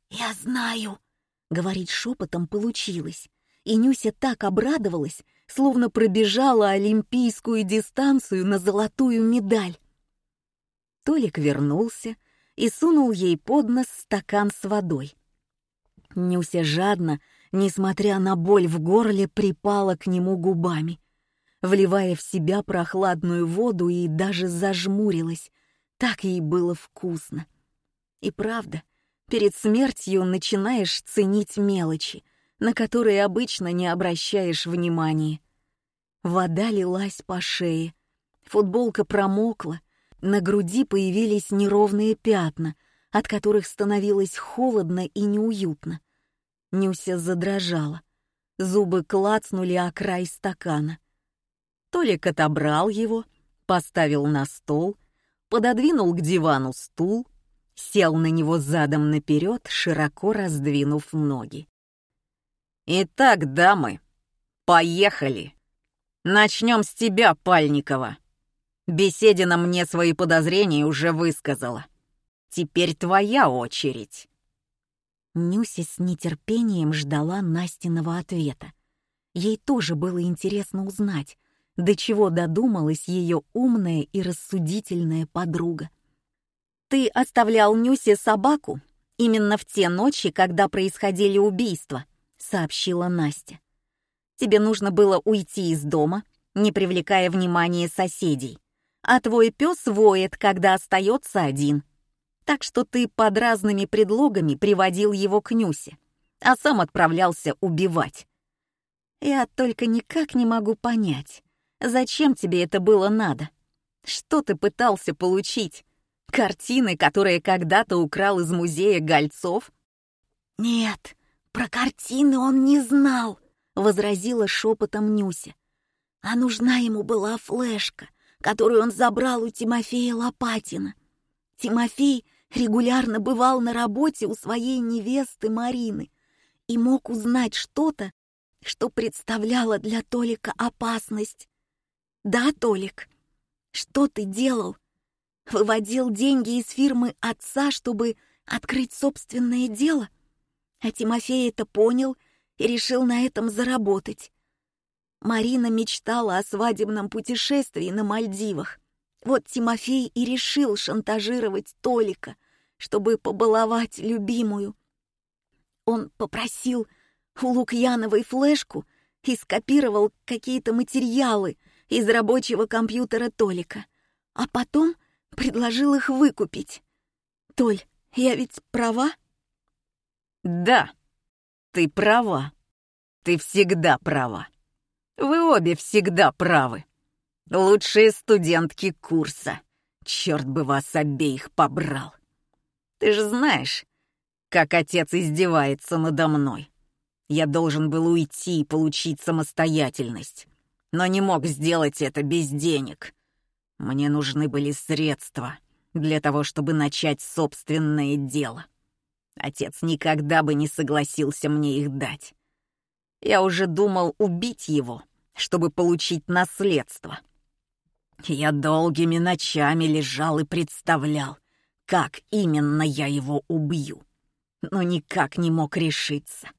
«Я знаю», — говорить шепотом получилось, и Нюся так обрадовалась, словно пробежала олимпийскую дистанцию на золотую медаль. Толик вернулся, и сунул ей под нос стакан с водой. Нюся жадно, несмотря на боль в горле, припала к нему губами, вливая в себя прохладную воду и даже зажмурилась. Так ей было вкусно. И правда, перед смертью начинаешь ценить мелочи, на которые обычно не обращаешь внимания. Вода лилась по шее, футболка промокла, на груди появились неровные пятна, от которых становилось холодно и неуютно. Нюся задрожала. Зубы клацнули о край стакана. Толик отобрал его, поставил на стол, пододвинул к дивану стул, сел на него задом наперед, широко раздвинув ноги. «Итак, дамы, поехали! Начнем с тебя, Пальникова. Беседина мне свои подозрения уже высказала. Теперь твоя очередь». Нюся с нетерпением ждала Настиного ответа. Ей тоже было интересно узнать, до чего додумалась ее умная и рассудительная подруга. «Ты оставлял Нюсе собаку именно в те ночи, когда происходили убийства», — сообщила Настя. «Тебе нужно было уйти из дома, не привлекая внимания соседей, а твой пес воет, когда остается один. Так что ты под разными предлогами приводил его к Нюсе, а сам отправлялся убивать. Я только никак не могу понять, зачем тебе это было надо? Что ты пытался получить? Картины, которые когда-то украл из музея Гольцов? Нет, про картины он не знал, возразила шепотом Нюся. А нужна ему была флешка, которую он забрал у Тимофея Лопатина. Тимофей регулярно бывал на работе у своей невесты Марины и мог узнать что-то, что представляло для Толика опасность. «Да, Толик, что ты делал? Выводил деньги из фирмы отца, чтобы открыть собственное дело? А Тимофей это понял и решил на этом заработать. Марина мечтала о свадебном путешествии на Мальдивах. Вот Тимофей и решил шантажировать Толика, чтобы побаловать любимую. Он попросил у Лукьяновой флешку и скопировал какие-то материалы из рабочего компьютера Толика, а потом предложил их выкупить. Толь, я ведь права? Да, ты права. Ты всегда права. Вы обе всегда правы. Лучшие студентки курса. Черт бы вас обеих побрал. Ты же знаешь, как отец издевается надо мной. Я должен был уйти и получить самостоятельность, но не мог сделать это без денег. Мне нужны были средства для того, чтобы начать собственное дело. Отец никогда бы не согласился мне их дать. Я уже думал убить его, чтобы получить наследство. Я долгими ночами лежал и представлял, как именно я его убью, но никак не мог решиться.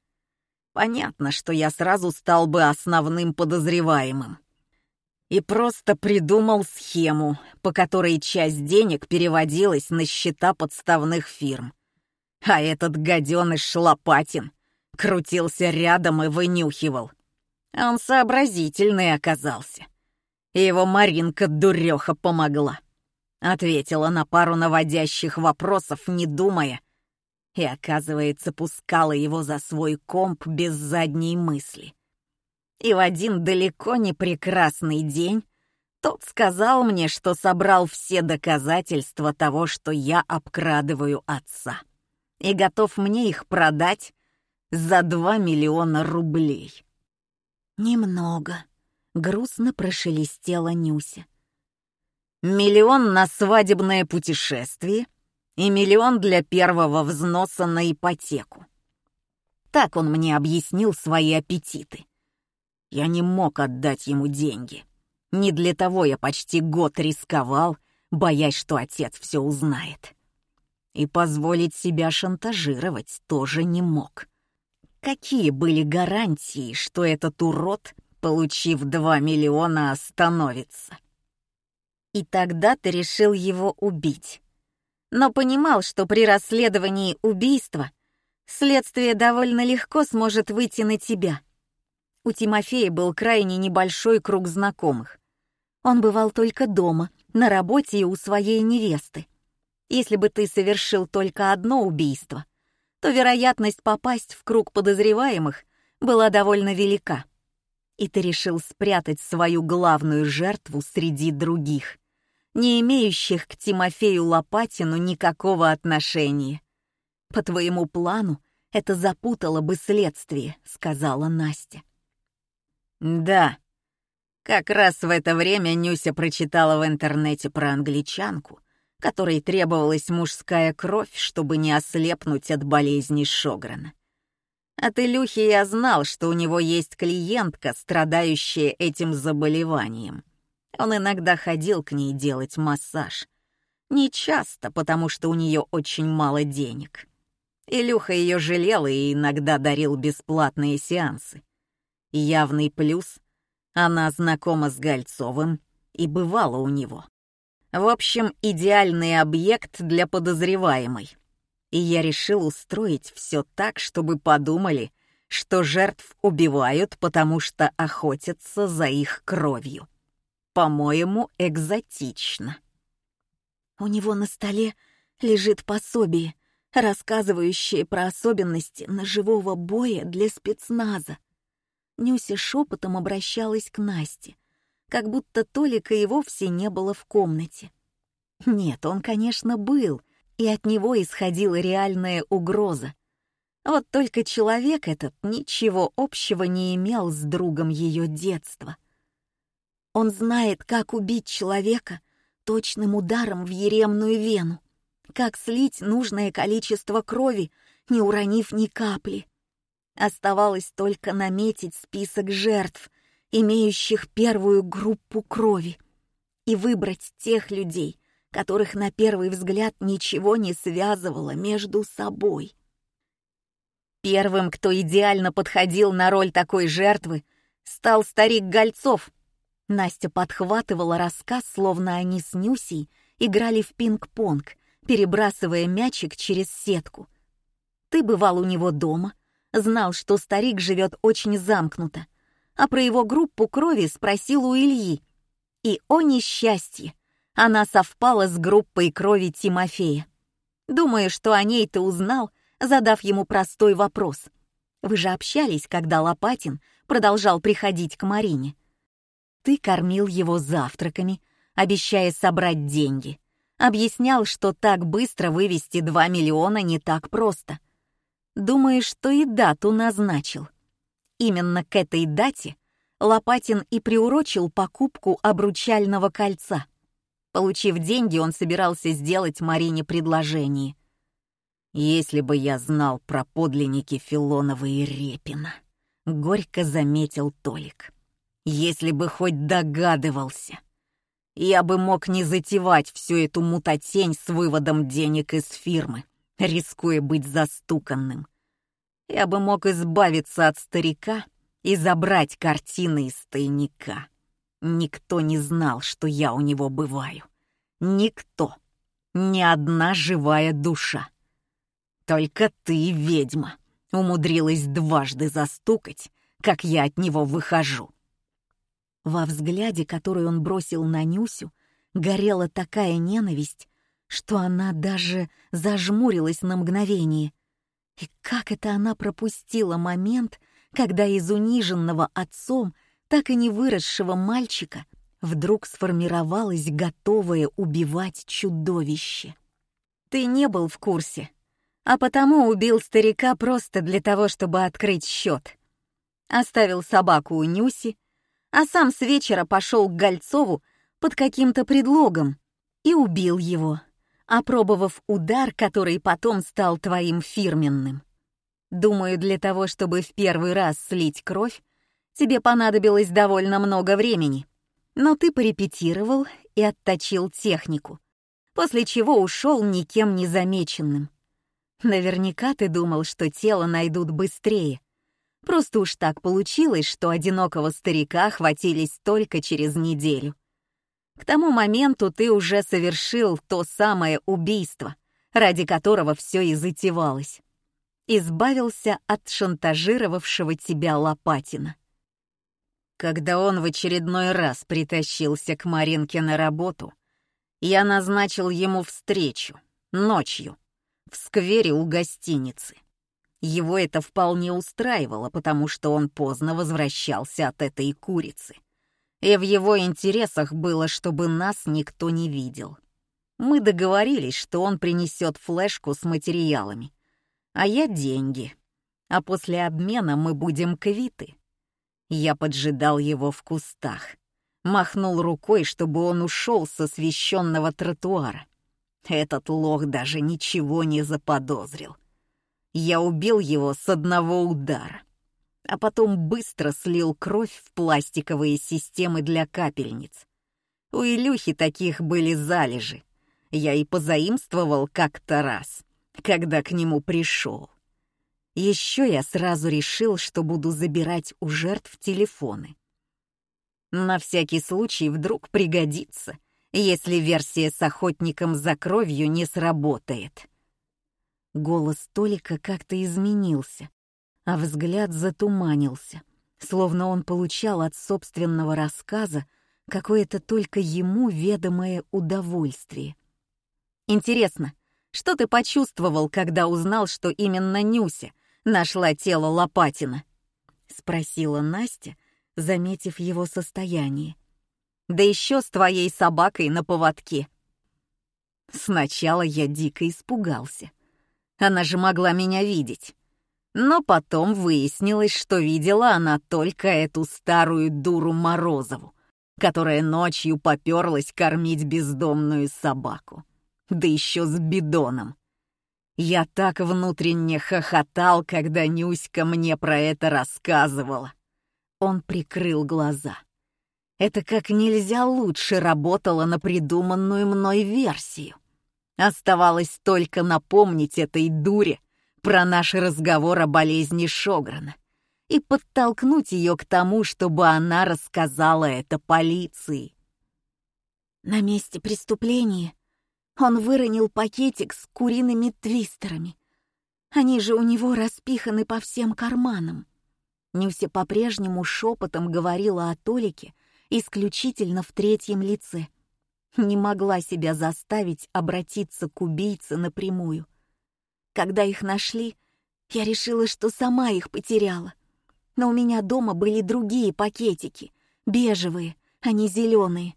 Понятно, что я сразу стал бы основным подозреваемым. И просто придумал схему, по которой часть денег переводилась на счета подставных фирм. А этот гаденыш Лопатин крутился рядом и вынюхивал. Он сообразительный оказался. его Маринка-дуреха помогла. Ответила на пару наводящих вопросов, не думая, и, оказывается, пускала его за свой комп без задней мысли. И в один далеко не прекрасный день тот сказал мне, что собрал все доказательства того, что я обкрадываю отца, и готов мне их продать за два миллиона рублей. «Немного», — грустно прошелестела Нюся. «Миллион на свадебное путешествие и миллион для первого взноса на ипотеку. Так он мне объяснил свои аппетиты. Я не мог отдать ему деньги. Не для того я почти год рисковал, боясь, что отец все узнает. И позволить себя шантажировать тоже не мог. Какие были гарантии, что этот урод, получив два миллиона, остановится? И тогда ты решил его убить но понимал, что при расследовании убийства следствие довольно легко сможет выйти на тебя. У Тимофея был крайне небольшой круг знакомых. Он бывал только дома, на работе и у своей невесты. Если бы ты совершил только одно убийство, то вероятность попасть в круг подозреваемых была довольно велика. И ты решил спрятать свою главную жертву среди других — не имеющих к Тимофею Лопатину никакого отношения. По твоему плану это запутало бы следствие, сказала Настя. Да, Как раз в это время Нюся прочитала в интернете про англичанку, которой требовалась мужская кровь, чтобы не ослепнуть от болезни Шограна. От Илюхи я знал, что у него есть клиентка, страдающая этим заболеванием. Он иногда ходил к ней делать массаж. Не часто, потому что у нее очень мало денег. Илюха ее жалел и иногда дарил бесплатные сеансы. Явный плюс — она знакома с Гольцовым и бывала у него. В общем, идеальный объект для подозреваемой и я решил устроить все так, чтобы подумали, что жертв убивают, потому что охотятся за их кровью. По-моему, экзотично. У него на столе лежит пособие, рассказывающее про особенности ножевого боя для спецназа. Нюся шепотом обращалась к Насте, как будто Толика и вовсе не было в комнате. Нет, он, конечно, был, и от него исходила реальная угроза. Вот только человек этот ничего общего не имел с другом ее детства. Он знает, как убить человека точным ударом в еремную вену, как слить нужное количество крови, не уронив ни капли. Оставалось только наметить список жертв, имеющих первую группу крови, и выбрать тех людей, которых на первый взгляд ничего не связывало между собой. Первым, кто идеально подходил на роль такой жертвы, стал старик Гольцов. Настя подхватывала рассказ, словно они с Нюсей играли в пинг-понг, перебрасывая мячик через сетку. Ты бывал у него дома, знал, что старик живет очень замкнуто, а про его группу крови спросил у Ильи. И, о несчастье, она совпала с группой крови Тимофея. Думаю, что о ней ты узнал, задав ему простой вопрос. Вы же общались, когда Лопатин продолжал приходить к Марине. Ты кормил его завтраками, обещая собрать деньги. Объяснял, что так быстро вывести 2 миллиона не так просто. Думаю, что и дату назначил. Именно к этой дате Лопатин и приурочил покупку обручального кольца — Получив деньги, он собирался сделать Марине предложение. «Если бы я знал про подлинники Филонова и Репина», — горько заметил Толик. «Если бы хоть догадывался, я бы мог не затевать всю эту мутатень с выводом денег из фирмы, рискуя быть застуканным. Я бы мог избавиться от старика и забрать картины из тайника». Никто не знал, что я у него бываю. Никто. Ни одна живая душа. Только ты, ведьма, умудрилась дважды застукать, как я от него выхожу. Во взгляде, который он бросил на Нюсю, горела такая ненависть, что она даже зажмурилась на мгновение. И как это она пропустила момент, когда из униженного отцом — так и не выросшего мальчика вдруг сформировалось готовое убивать чудовище. Ты не был в курсе, а потому убил старика просто для того, чтобы открыть счет. Оставил собаку у Нюси, а сам с вечера пошел к Гольцову под каким-то предлогом и убил его, опробовав удар, который потом стал твоим фирменным. Думаю, для того, чтобы в первый раз слить кровь, Тебе понадобилось довольно много времени, но ты порепетировал и отточил технику, после чего ушел никем не замеченным. Наверняка ты думал, что тело найдут быстрее. Просто уж так получилось, что одинокого старика хватились только через неделю. К тому моменту ты уже совершил то самое убийство, ради которого все и затевалось. Избавился от шантажировавшего тебя Лопатина. Когда он в очередной раз притащился к Маринке на работу, я назначил ему встречу, ночью, в сквере у гостиницы. Его это вполне устраивало, потому что он поздно возвращался от этой курицы. И в его интересах было, чтобы нас никто не видел. Мы договорились, что он принесет флешку с материалами, а я деньги. А после обмена мы будем квиты. Я поджидал его в кустах, Махнул рукой, чтобы он ушел со священного тротуара. Этот лох даже ничего не заподозрил. Я убил его с одного удара, а потом быстро слил кровь в пластиковые системы для капельниц. У Илюхи таких были залежи. Я и позаимствовал как-то раз, когда к нему пришел. Еще я сразу решил, что буду забирать у жертв телефоны. На всякий случай вдруг пригодится, если версия с охотником за кровью не сработает. Голос Толика как-то изменился, а взгляд затуманился, словно он получал от собственного рассказа какое-то только ему ведомое удовольствие. «Интересно, что ты почувствовал, когда узнал, что именно Нюся нашла тело Лопатина?» — спросила Настя, заметив его состояние. «Да еще с твоей собакой на поводке». Сначала я дико испугался. Она же могла меня видеть. Но потом выяснилось, что видела она только эту старую дуру Морозову, которая ночью поперлась кормить бездомную собаку. Да еще с бидоном. Я так внутренне хохотал, когда Нюська мне про это рассказывала. Он прикрыл глаза. Это как нельзя лучше работало на придуманную мной версию. Оставалось только напомнить этой дуре про наш разговор о болезни Шограна и подтолкнуть ее к тому, чтобы она рассказала это полиции. На месте преступления он выронил пакетик с куриными твистерами. Они же у него распиханы по всем карманам. Нюся по-прежнему шепотом говорила о Толике исключительно в третьем лице. Не могла себя заставить обратиться к убийце напрямую. Когда их нашли, я решила, что сама их потеряла. Но у меня дома были другие пакетики, бежевые, а не зеленые.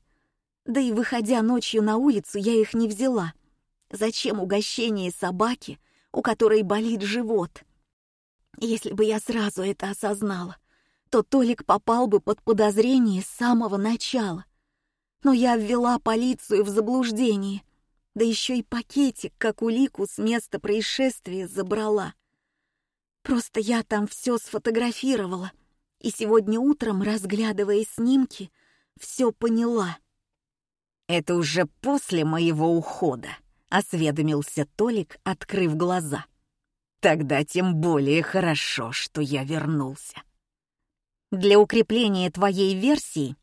Да и выходя ночью на улицу, я их не взяла. Зачем угощение собаки, у которой болит живот? Если бы я сразу это осознала, то Толик попал бы под подозрение с самого начала. Но я ввела полицию в заблуждение, да еще и пакетик, как улику, с места происшествия забрала. Просто я там все сфотографировала, и сегодня утром, разглядывая снимки, все поняла. «Это уже после моего ухода», — осведомился Толик, открыв глаза. Тогда тем более хорошо, что я вернулся. Для укрепления твоей версии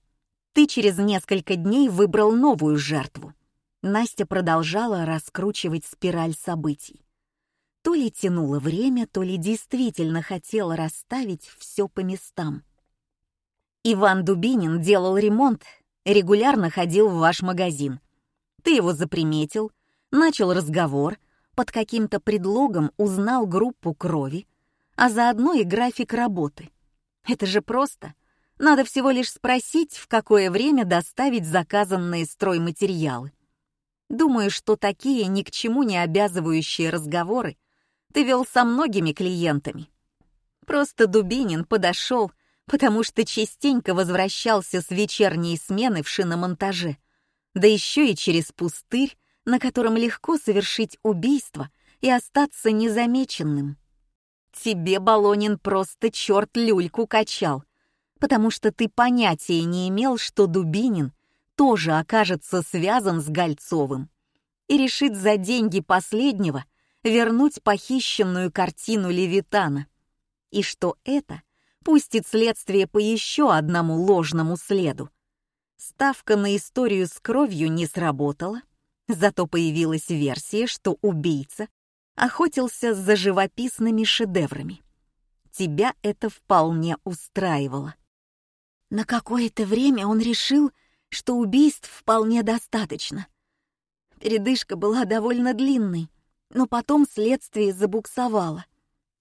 ты через несколько дней выбрал новую жертву. Настя продолжала раскручивать спираль событий. То ли тянуло время, то ли действительно хотела расставить все по местам. Иван Дубинин делал ремонт, регулярно ходил в ваш магазин. Ты его заприметил, начал разговор — под каким-то предлогом узнал группу крови, а заодно и график работы. Это же просто. Надо всего лишь спросить, в какое время доставить заказанные стройматериалы. Думаю, что такие ни к чему не обязывающие разговоры ты вел со многими клиентами. Просто Дубинин подошел, потому что частенько возвращался с вечерней смены в шиномонтаже, да еще и через пустырь на котором легко совершить убийство и остаться незамеченным. Тебе, Болонин, просто черт люльку качал, потому что ты понятия не имел, что Дубинин тоже окажется связан с Гольцовым и решит за деньги последнего вернуть похищенную картину Левитана, и что это пустит следствие по еще одному ложному следу. Ставка на историю с кровью не сработала, Зато появилась версия, что убийца охотился за живописными шедеврами. Тебя это вполне устраивало. На какое-то время он решил, что убийств вполне достаточно. Передышка была довольно длинной, но потом следствие забуксовало.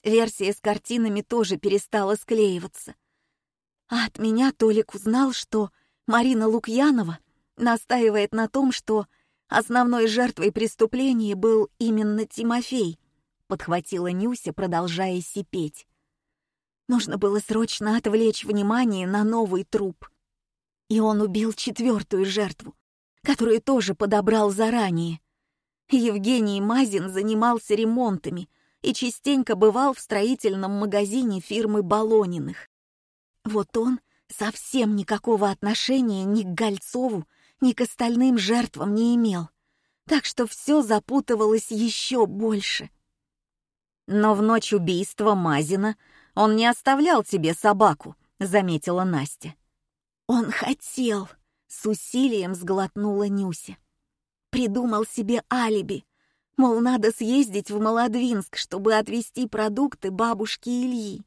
Версия с картинами тоже перестала склеиваться. А от меня Толик узнал, что Марина Лукьянова настаивает на том, что Основной жертвой преступления был именно Тимофей, подхватила Нюся, продолжая сипеть. Нужно было срочно отвлечь внимание на новый труп. И он убил четвертую жертву, которую тоже подобрал заранее. Евгений Мазин занимался ремонтами и частенько бывал в строительном магазине фирмы Болониных. Вот он совсем никакого отношения ни к Гольцову, ни к остальным жертвам не имел, так что все запутывалось еще больше. «Но в ночь убийства Мазина он не оставлял тебе собаку», — заметила Настя. «Он хотел», — с усилием сглотнула Нюся. «Придумал себе алиби, мол, надо съездить в Молодвинск, чтобы отвезти продукты бабушке Ильи.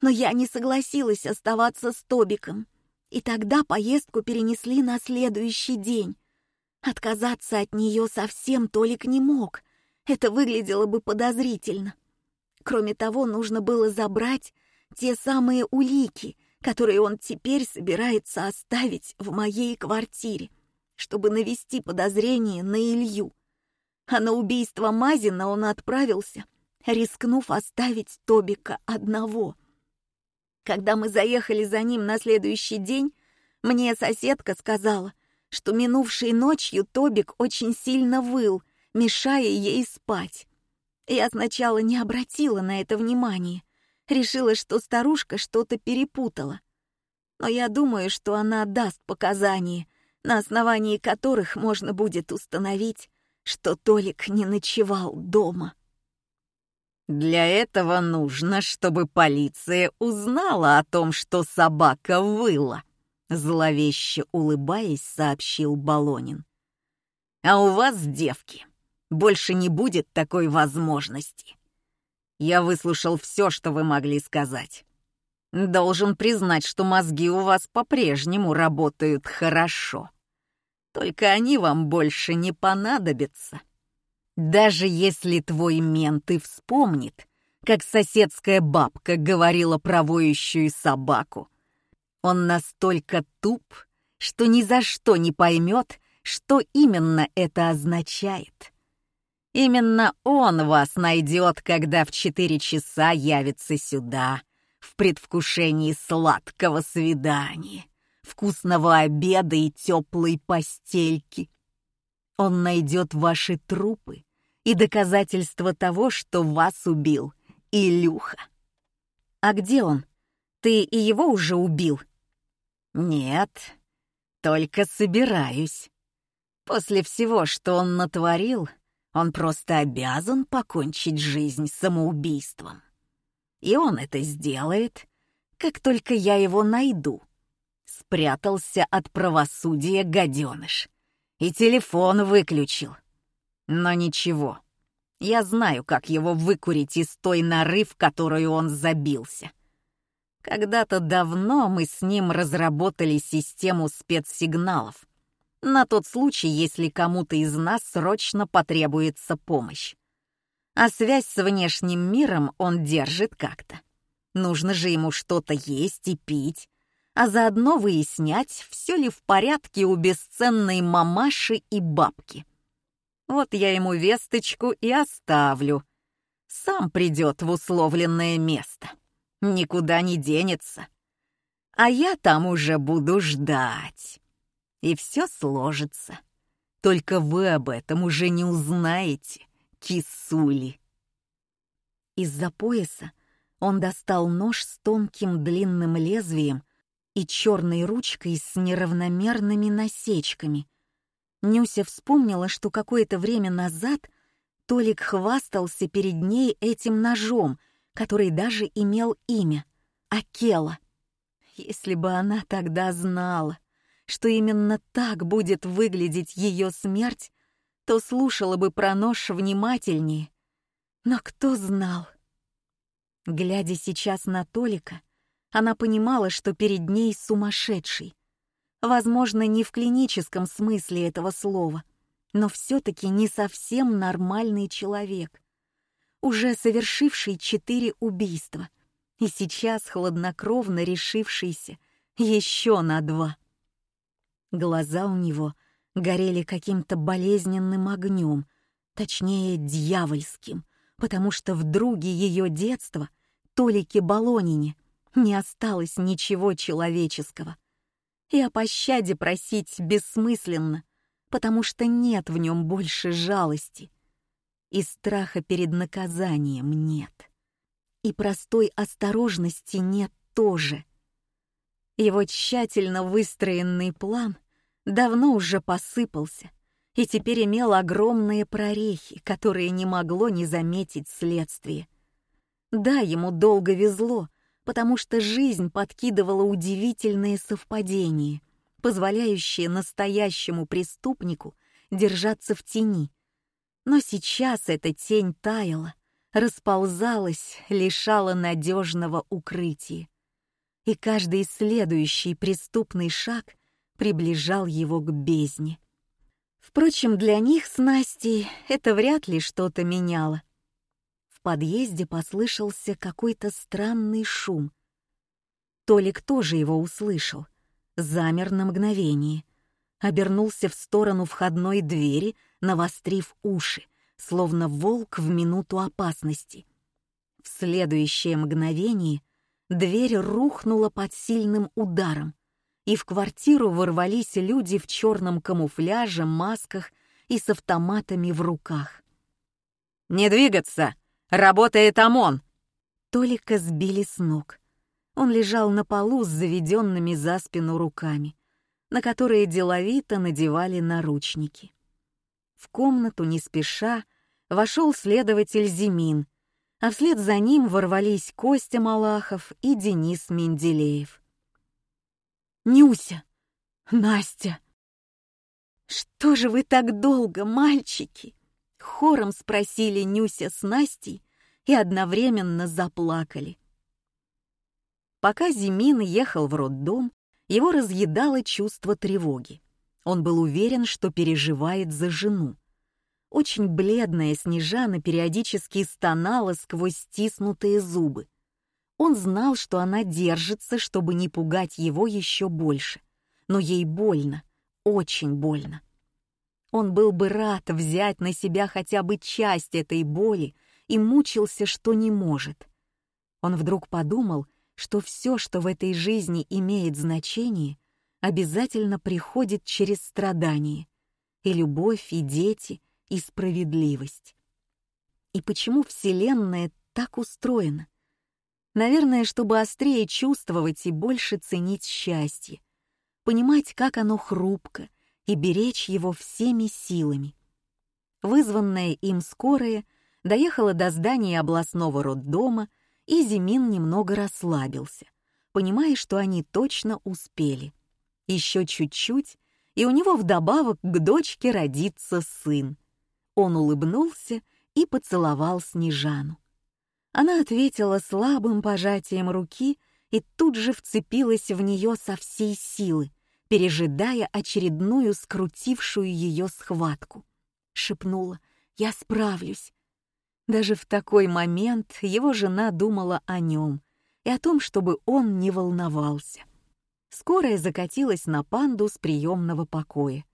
Но я не согласилась оставаться с Тобиком, и тогда поездку перенесли на следующий день. Отказаться от нее совсем Толик не мог, это выглядело бы подозрительно. Кроме того, нужно было забрать те самые улики, которые он теперь собирается оставить в моей квартире, чтобы навести подозрение на Илью. А на убийство Мазина он отправился, рискнув оставить Тобика одного. Когда мы заехали за ним на следующий день, мне соседка сказала, что минувшей ночью Тобик очень сильно выл, мешая ей спать. Я сначала не обратила на это внимания, решила, что старушка что-то перепутала. Но я думаю, что она даст показания, на основании которых можно будет установить, что Толик не ночевал дома. Для этого нужно, чтобы полиция узнала о том, что собака выла, зловеще улыбаясь, сообщил Балонин. А у вас, девки, больше не будет такой возможности. Я выслушал все, что вы могли сказать. Должен признать, что мозги у вас по-прежнему работают хорошо. Только они вам больше не понадобятся. Даже если твой мент и вспомнит, как соседская бабка говорила про воющую собаку, он настолько туп, что ни за что не поймет, что именно это означает. Именно он вас найдет, когда в четыре часа явится сюда, в предвкушении сладкого свидания, вкусного обеда и теплой постельки. Он найдет ваши трупы и доказательства того, что вас убил Илюха. А где он? Ты и его уже убил? Нет, только собираюсь. После всего, что он натворил, он просто обязан покончить жизнь самоубийством. И он это сделает, как только я его найду. Спрятался от правосудия гаденыш. И телефон выключил. Но ничего, я знаю, как его выкурить из той норы, в которую он забился. Когда-то давно мы с ним разработали систему спецсигналов — на тот случай, если кому-то из нас срочно потребуется помощь. А связь с внешним миром он держит как-то. Нужно же ему что-то есть и пить, а заодно выяснять, все ли в порядке у бесценной мамаши и бабки. Вот я ему весточку и оставлю. Сам придет в условленное место. Никуда не денется. А я там уже буду ждать и все сложится. Только вы об этом уже не узнаете, кисули. Из-за пояса он достал нож с тонким длинным лезвием и черной ручкой с неравномерными насечками. Нюся вспомнила, что какое-то время назад Толик хвастался перед ней этим ножом, который даже имел имя — Акела. Если бы она тогда знала что именно так будет выглядеть ее смерть, то слушала бы про нож внимательнее. Но кто знал? Глядя сейчас на Толика, она понимала, что перед ней сумасшедший. Возможно, не в клиническом смысле этого слова, но все-таки не совсем нормальный человек, уже совершивший четыре убийства и сейчас хладнокровно решившийся еще на два. Глаза у него горели каким-то болезненным огнем, точнее, дьявольским, потому что в друге ее детства, Толике Болонине, не осталось ничего человеческого. И о пощаде просить бессмысленно, потому что нет в нем больше жалости. И страха перед наказанием нет. И простой осторожности нет тоже. Его тщательно выстроенный план давно уже посыпался и теперь имел огромные прорехи, которые не могло не заметить следствие. Да, ему долго везло, потому что жизнь подкидывала удивительные совпадения, позволяющие настоящему преступнику держаться в тени. Но сейчас эта тень таяла, расползалась, лишала надежного укрытия. И каждый следующий преступный шаг приближал его к бездне. Впрочем, для них с Настей это вряд ли что-то меняло. В подъезде послышался какой-то странный шум. Толик тоже его услышал, замер на мгновение, обернулся в сторону входной двери, навострив уши, словно волк в минуту опасности. В следующее мгновение дверь рухнула под сильным ударом, и в квартиру ворвались люди в черном камуфляже, масках и с автоматами в руках. «Не двигаться! Работает ОМОН!» Толика сбили с ног. Он лежал на полу с заведенными за спину руками, на которые деловито надевали наручники. В комнату не спеша вошел следователь Зимин, а вслед за ним ворвались Костя Малахов и Денис Менделеев. «Нюся! Настя!» «Что же вы так долго, мальчики?» Хором спросили Нюся с Настей и одновременно заплакали. Пока Зимин ехал в роддом, его разъедало чувство тревоги. Он был уверен, что переживает за жену. Очень бледная Снежана периодически стонала сквозь стиснутые зубы. Он знал, что она держится, чтобы не пугать его еще больше. Но ей больно, очень больно. Он был бы рад взять на себя хотя бы часть этой боли и мучился, что не может. Он вдруг подумал, что все, что в этой жизни имеет значение, обязательно приходит через страдания. И любовь, и дети, и справедливость. И почему Вселенная так устроена? Наверное, чтобы острее чувствовать и больше ценить счастье, понимать, как оно хрупко, и беречь его всеми силами. Вызванная им скорая доехала до здания областного роддома, и Зимин немного расслабился, понимая, что они точно успели. Еще чуть-чуть, и у него вдобавок к дочке родится сын. Он улыбнулся и поцеловал Снежану. Она ответила слабым пожатием руки и тут же вцепилась в нее со всей силы, пережидая очередную скрутившую ее схватку. Шепнула «Я справлюсь». Даже в такой момент его жена думала о нем и о том, чтобы он не волновался. Скорая закатилась на панду с приемного покоя.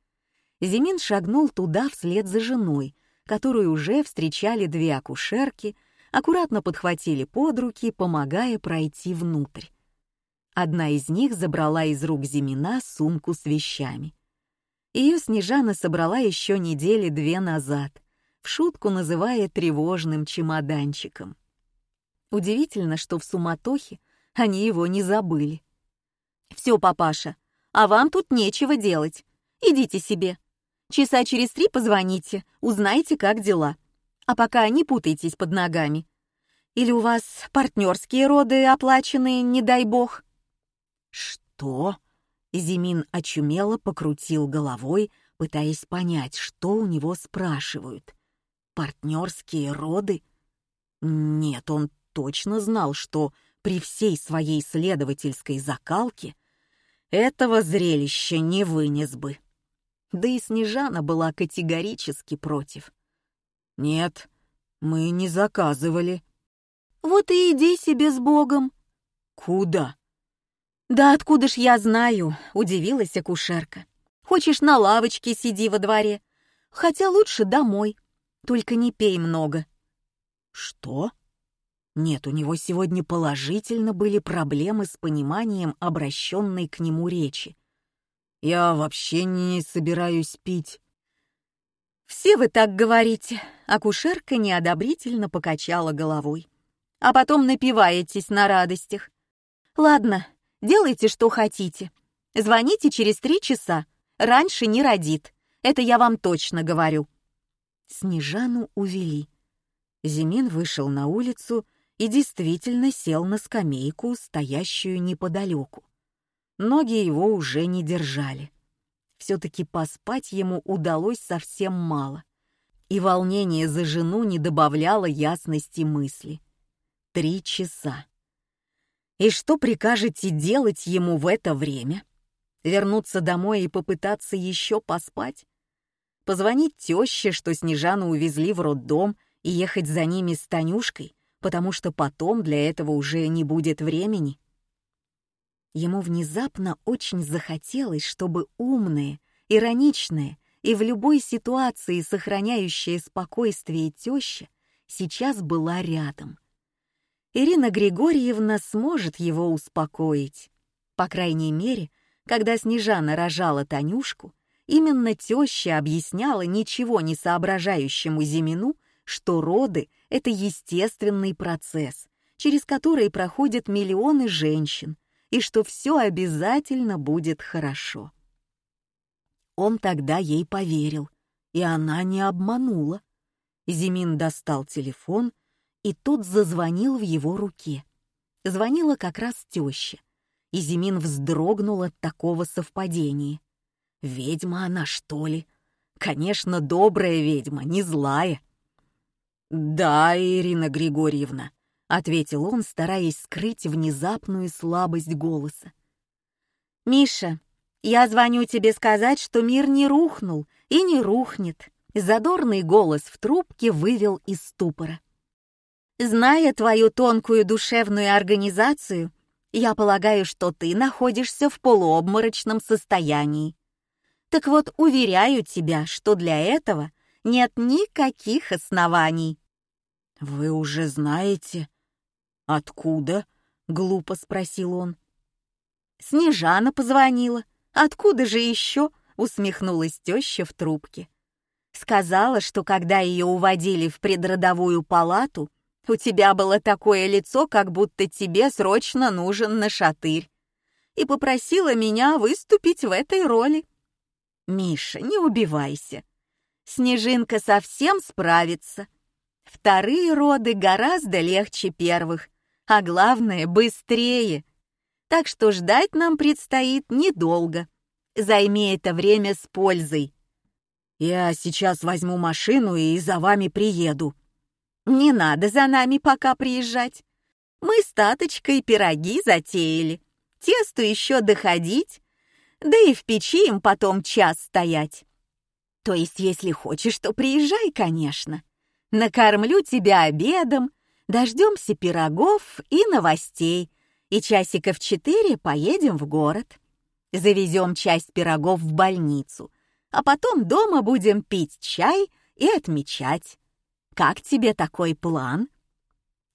Зимин шагнул туда вслед за женой, которую уже встречали две акушерки — аккуратно подхватили под руки, помогая пройти внутрь. Одна из них забрала из рук Зимина сумку с вещами. Ее Снежана собрала еще недели две назад, в шутку называя тревожным чемоданчиком. Удивительно, что в суматохе они его не забыли. «Все, папаша, а вам тут нечего делать. Идите себе. Часа через три позвоните, узнайте, как дела а пока не путайтесь под ногами. Или у вас партнерские роды оплаченные, не дай бог?» «Что?» Зимин очумело покрутил головой, пытаясь понять, что у него спрашивают. «Партнерские роды?» Нет, он точно знал, что при всей своей следовательской закалке этого зрелища не вынес бы. Да и Снежана была категорически против. «Нет, мы не заказывали». «Вот и иди себе с Богом». «Куда?» «Да откуда ж я знаю?» — удивилась акушерка. «Хочешь, на лавочке сиди во дворе. Хотя лучше домой. Только не пей много». «Что?» Нет, у него сегодня положительно были проблемы с пониманием обращенной к нему речи. Я вообще не собираюсь пить. «Все вы так говорите», — акушерка неодобрительно покачала головой. «А потом напиваетесь на радостях. Ладно, делайте, что хотите. Звоните через три часа. Раньше не родит. Это я вам точно говорю». Снежану увели. Зимин вышел на улицу и действительно сел на скамейку, стоящую неподалеку. Ноги его уже не держали. Все-таки поспать ему удалось совсем мало, и волнение за жену не добавляло ясности мысли. Три часа. И что прикажете делать ему в это время? Вернуться домой и попытаться еще поспать? Позвонить теще, что Снежану увезли в роддом, и ехать за ними с Танюшкой, потому что потом для этого уже не будет времени? Ему внезапно очень захотелось, чтобы умная, ироничная и в любой ситуации сохраняющая спокойствие теща сейчас была рядом. Ирина Григорьевна сможет его успокоить. По крайней мере, когда Снежана рожала Танюшку, именно теща объясняла ничего не соображающему Зимину, что роды — это естественный процесс, через который проходят миллионы женщин, и что все обязательно будет хорошо. Он тогда ей поверил, и она не обманула. Зимин достал телефон, и тот зазвонил в его руке. Звонила как раз теща, и Зимин вздрогнул от такого совпадения. Ведьма она, что ли? Конечно, добрая ведьма, не злая. «Да, Ирина Григорьевна», ответил он, стараясь скрыть внезапную слабость голоса. «Миша, я звоню тебе сказать, что мир не рухнул и не рухнет», задорный голос в трубке вывел из ступора. «Зная твою тонкую душевную организацию, я полагаю, что ты находишься в полуобморочном состоянии. Так вот, уверяю тебя, что для этого нет никаких оснований». «Вы уже знаете?» «Откуда?» — глупо спросил он. «Снежана позвонила. Откуда же еще?» — усмехнулась теща в трубке. Сказала, что когда ее уводили в предродовую палату, у тебя было такое лицо, как будто тебе срочно нужен нашатырь, и попросила меня выступить в этой роли. Миша, не убивайся. Снежинка совсем справится. Вторые роды гораздо легче первых, а главное — быстрее. Так что ждать нам предстоит недолго. Займи это время с пользой. Я сейчас возьму машину и за вами приеду. Не надо за нами пока приезжать. Мы с Таточкой пироги затеяли. Тесту еще доходить, да и в печи им потом час стоять. То есть, если хочешь, то приезжай, конечно. Накормлю тебя обедом, Дождемся пирогов и новостей, и часиков четыре поедем в город. Завезем часть пирогов в больницу, а потом дома будем пить чай и отмечать. Как тебе такой план?»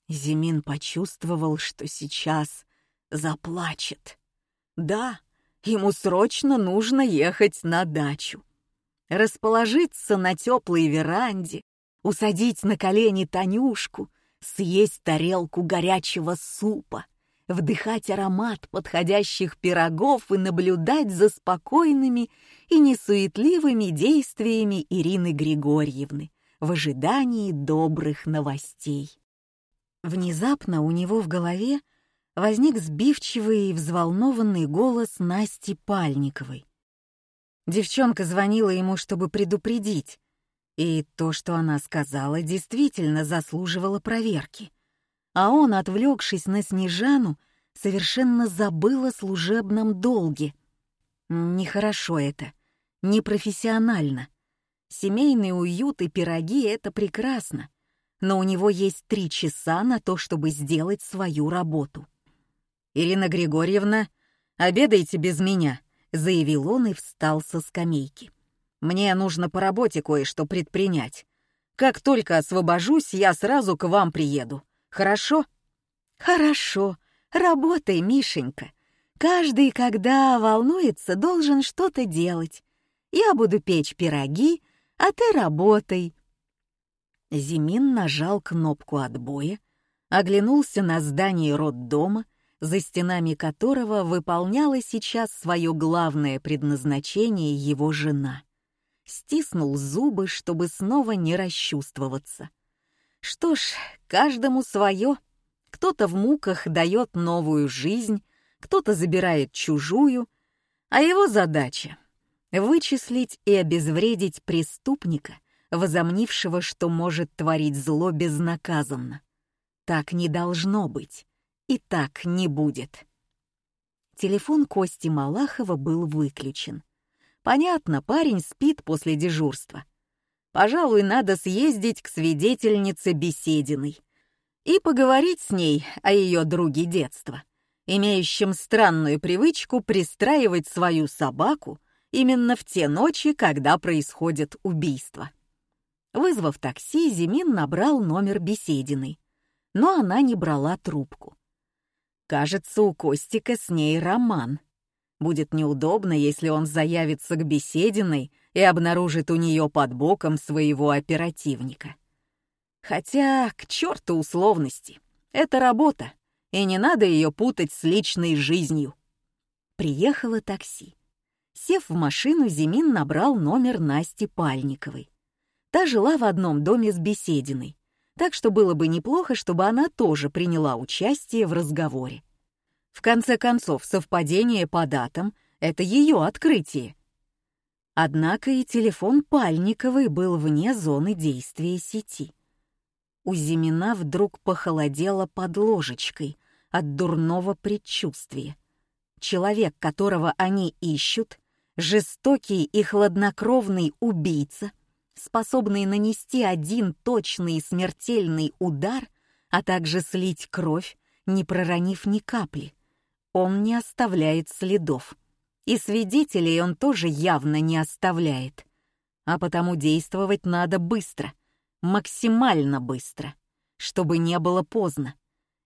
Зимин почувствовал, что сейчас заплачет. Да, ему срочно нужно ехать на дачу. Расположиться на теплой веранде, усадить на колени Танюшку съесть тарелку горячего супа, вдыхать аромат подходящих пирогов и наблюдать за спокойными и несуетливыми действиями Ирины Григорьевны в ожидании добрых новостей. Внезапно у него в голове возник сбивчивый и взволнованный голос Насти Пальниковой. Девчонка звонила ему, чтобы предупредить, и то, что она сказала, действительно заслуживало проверки. А он, отвлекшись на Снежану, совершенно забыл о служебном долге. Нехорошо это, непрофессионально. Семейный уют и пироги — это прекрасно, но у него есть три часа на то, чтобы сделать свою работу. «Ирина Григорьевна, обедайте без меня», — заявил он и встал со скамейки. Мне нужно по работе кое-что предпринять. Как только освобожусь, я сразу к вам приеду. Хорошо?» «Хорошо. Работай, Мишенька. Каждый, когда волнуется, должен что-то делать. Я буду печь пироги, а ты работай». Зимин нажал кнопку отбоя, оглянулся на здание роддома, за стенами которого выполняла сейчас свое главное предназначение его жена. Стиснул зубы, чтобы снова не расчувствоваться. Что ж, каждому свое. Кто-то в муках дает новую жизнь, кто-то забирает чужую, а его задача — вычислить и обезвредить преступника, возомнившего, что может творить зло безнаказанно. Так не должно быть, и так не будет. Телефон Кости Малахова был выключен. Понятно, парень спит после дежурства. Пожалуй, надо съездить к свидетельнице Бесединой и поговорить с ней о ее друге детства имеющим странную привычку пристраивать свою собаку именно в те ночи, когда происходит убийство. Вызвав такси, Зимин набрал номер Бесединой, но она не брала трубку. Кажется, у Костика с ней роман. Будет неудобно, если он заявится к Бесединой и обнаружит у нее под боком своего оперативника. Хотя, к черту условности, это работа, и не надо ее путать с личной жизнью. Приехало такси. Сев в машину, Зимин набрал номер Насти Пальниковой. Та жила в одном доме с Бесединой, так что было бы неплохо, чтобы она тоже приняла участие в разговоре. В конце концов, совпадение по датам — это ее открытие. Однако и телефон Пальниковой был вне зоны действия сети у Зимина вдруг похолодело под ложечкой от дурного предчувствия. Человек, которого они ищут, жестокий и хладнокровный убийца, способный нанести один точный и смертельный удар, а также слить кровь, не проронив ни капли. Он не оставляет следов. И свидетелей он тоже явно не оставляет. А потому действовать надо быстро — максимально быстро, чтобы не было поздно.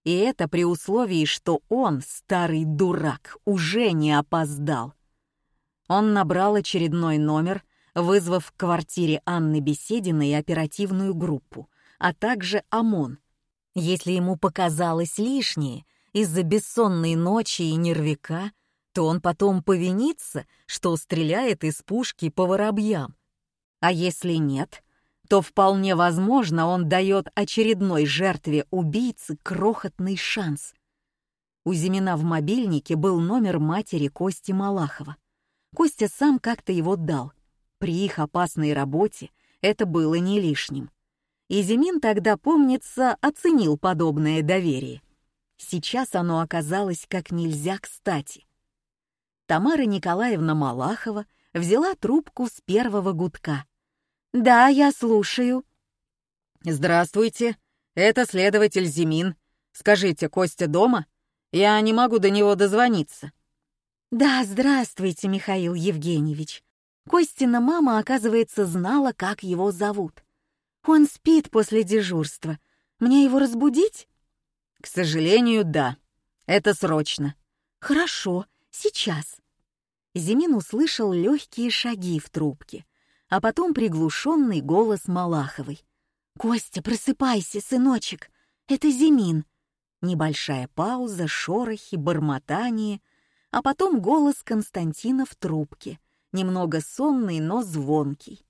И это при условии, что он, старый дурак, уже не опоздал. Он набрал очередной номер, вызвав в квартире Анны Бесединой оперативную группу, а также ОМОН. Если ему показалось лишнее из-за бессонной ночи и нервика, то он потом повинится, что стреляет из пушки по воробьям. А если нет — то вполне возможно он дает очередной жертве убийцы крохотный шанс. У Зимина в мобильнике был номер матери Кости Малахова. Костя сам как-то его дал. При их опасной работе это было не лишним. И Зимин тогда, помнится, оценил подобное доверие. Сейчас оно оказалось как нельзя кстати. Тамара Николаевна Малахова взяла трубку с первого гудка — «Да, я слушаю». «Здравствуйте, это следователь Зимин. Скажите, Костя дома? Я не могу до него дозвониться». «Да, здравствуйте, Михаил Евгеньевич. Костина мама, оказывается, знала, как его зовут. Он спит после дежурства. Мне его разбудить?» «К сожалению, да. Это срочно». «Хорошо, сейчас». Зимин услышал легкие шаги в трубке а потом приглушенный голос Малаховой. «Костя, просыпайся, сыночек, это Зимин». Небольшая пауза, шорохи, бормотание, а потом голос Константина в трубке, немного сонный, но звонкий.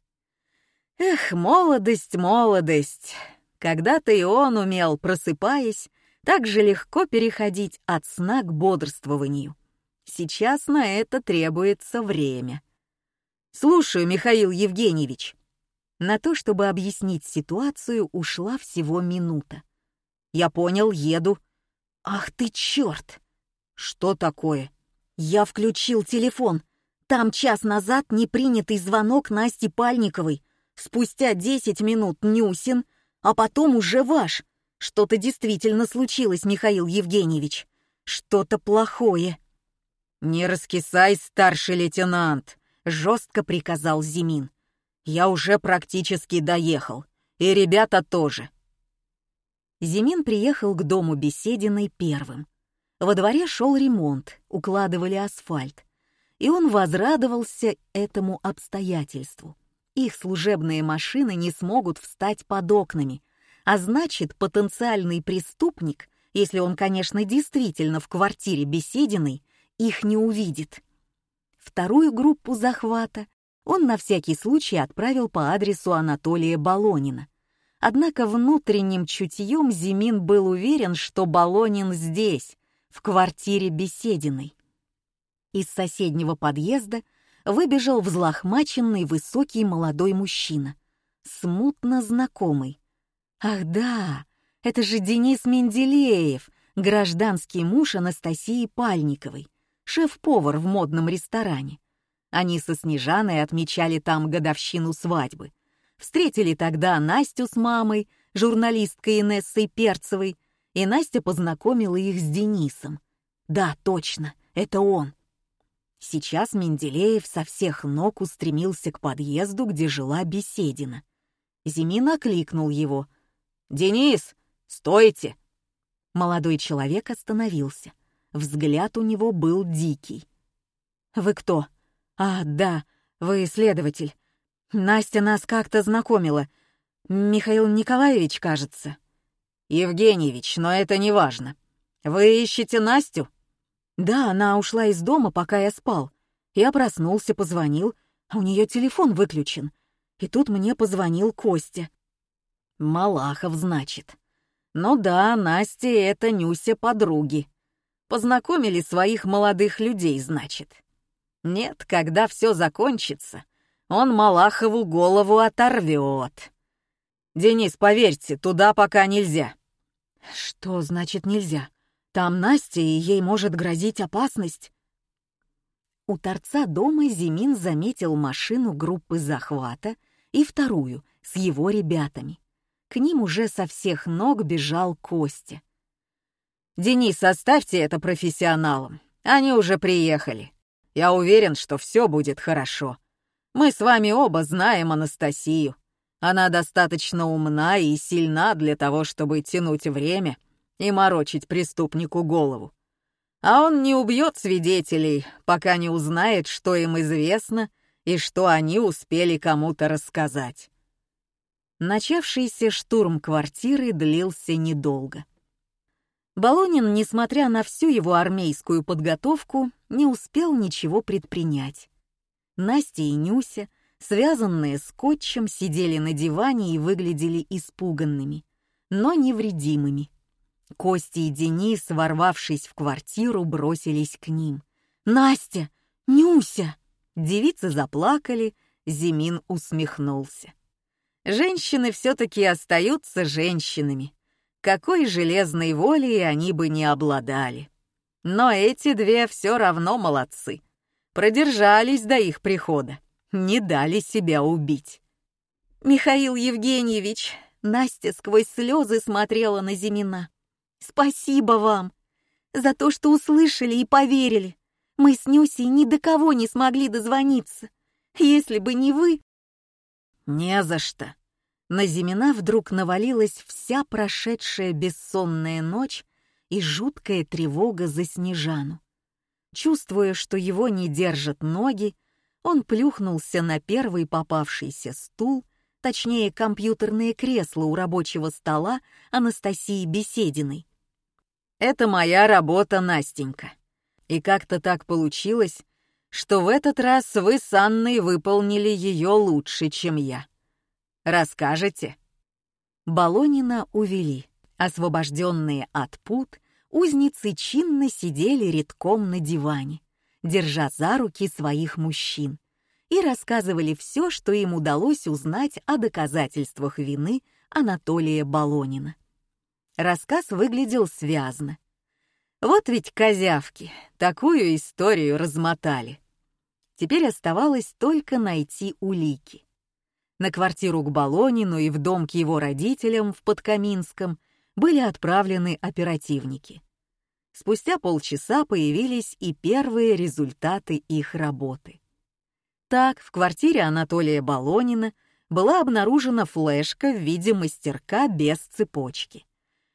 Эх, молодость, молодость! Когда-то и он умел, просыпаясь, так же легко переходить от сна к бодрствованию. Сейчас на это требуется время. «Слушаю, Михаил Евгеньевич». На то, чтобы объяснить ситуацию, ушла всего минута. «Я понял, еду». «Ах ты черт!» «Что такое?» «Я включил телефон. Там час назад непринятый звонок Насти Пальниковой. Спустя десять минут Нюсин, а потом уже ваш. Что-то действительно случилось, Михаил Евгеньевич. Что-то плохое». «Не раскисай, старший лейтенант», — жестко приказал Зимин. «Я уже практически доехал, и ребята тоже». Зимин приехал к дому Бесединой первым. Во дворе шел ремонт, укладывали асфальт, и он возрадовался этому обстоятельству. Их служебные машины не смогут встать под окнами, а значит, потенциальный преступник, если он, конечно, действительно в квартире Бесединой, их не увидит. Вторую группу захвата он на всякий случай отправил по адресу Анатолия Балонина. Однако внутренним чутьем Зимин был уверен, что Балонин здесь, в квартире Бесединой. Из соседнего подъезда выбежал взлохмаченный высокий молодой мужчина, смутно знакомый. Ах да, это же Денис Менделеев, гражданский муж Анастасии Пальниковой, шеф-повар в модном ресторане. Они со Снежаной отмечали там годовщину свадьбы. Встретили тогда Настю с мамой, журналисткой Инессой Перцевой, и Настя познакомила их с Денисом. Да, точно, это он. Сейчас Менделеев со всех ног устремился к подъезду, где жила Беседина. Зимин окликнул его. «Денис, стойте!» Молодой человек остановился. Взгляд у него был дикий. «Вы кто?» «А, да, вы следователь. Настя нас как-то знакомила. Михаил Николаевич, кажется». «Евгеньевич, но это не важно. Вы ищете Настю?» Да, она ушла из дома, пока я спал. Я проснулся, позвонил, а у нее телефон выключен. И тут мне позвонил Костя. Малахов, значит. Ну да, Настя — это Нюся подруги. Познакомили своих молодых людей, значит. Нет, когда все закончится, он Малахову голову оторвет. Денис, поверьте, туда пока нельзя. Что значит нельзя? Там Настя, и ей может грозить опасность. У торца дома Зимин заметил машину группы захвата и вторую с его ребятами. К ним уже со всех ног бежал Костя. «Денис, оставьте это профессионалам. Они уже приехали. Я уверен, что все будет хорошо. Мы с вами оба знаем Анастасию. Она достаточно умна и сильна для того, чтобы тянуть время и морочить преступнику голову. А он не убьет свидетелей, пока не узнает, что им известно и что они успели кому-то рассказать. Начавшийся штурм квартиры длился недолго. Болонин, несмотря на всю его армейскую подготовку, не успел ничего предпринять. Настя и Нюся, связанные скотчем, сидели на диване и выглядели испуганными, но невредимыми. Костя и Денис, ворвавшись в квартиру, бросились к ним. «Настя! Нюся!» Девицы заплакали, Зимин усмехнулся. Женщины все-таки остаются женщинами. Какой железной волей они бы не обладали. Но эти две все равно молодцы. Продержались до их прихода, не дали себя убить. «Михаил Евгеньевич!» Настя сквозь слезы смотрела на Зимина. Спасибо вам за то, что услышали и поверили. Мы с Нюсей ни до кого не смогли дозвониться. Если бы не вы...» «Не за что». На Зимина вдруг навалилась вся прошедшая бессонная ночь и жуткая тревога за Снежану. Чувствуя, что его не держат ноги, он плюхнулся на первый попавшийся стул, точнее компьютерное кресло у рабочего стола Анастасии Бесединой, это моя работа, Настенька. И как-то так получилось, что в этот раз вы с Анной выполнили ее лучше, чем я. Расскажете?» Болонина увели. Освобожденные от пут, узницы чинно сидели редком на диване, держа за руки своих мужчин, и рассказывали все, что им удалось узнать о доказательствах вины Анатолия Болонина. Рассказ выглядел связно. Вот ведь козявки, такую историю размотали. Теперь оставалось только найти улики. На квартиру к Болонину и в дом к его родителям в Подкаминском были отправлены оперативники. Спустя полчаса появились и первые результаты их работы. Так, в квартире Анатолия Болонина была обнаружена флешка в виде мастерка без цепочки.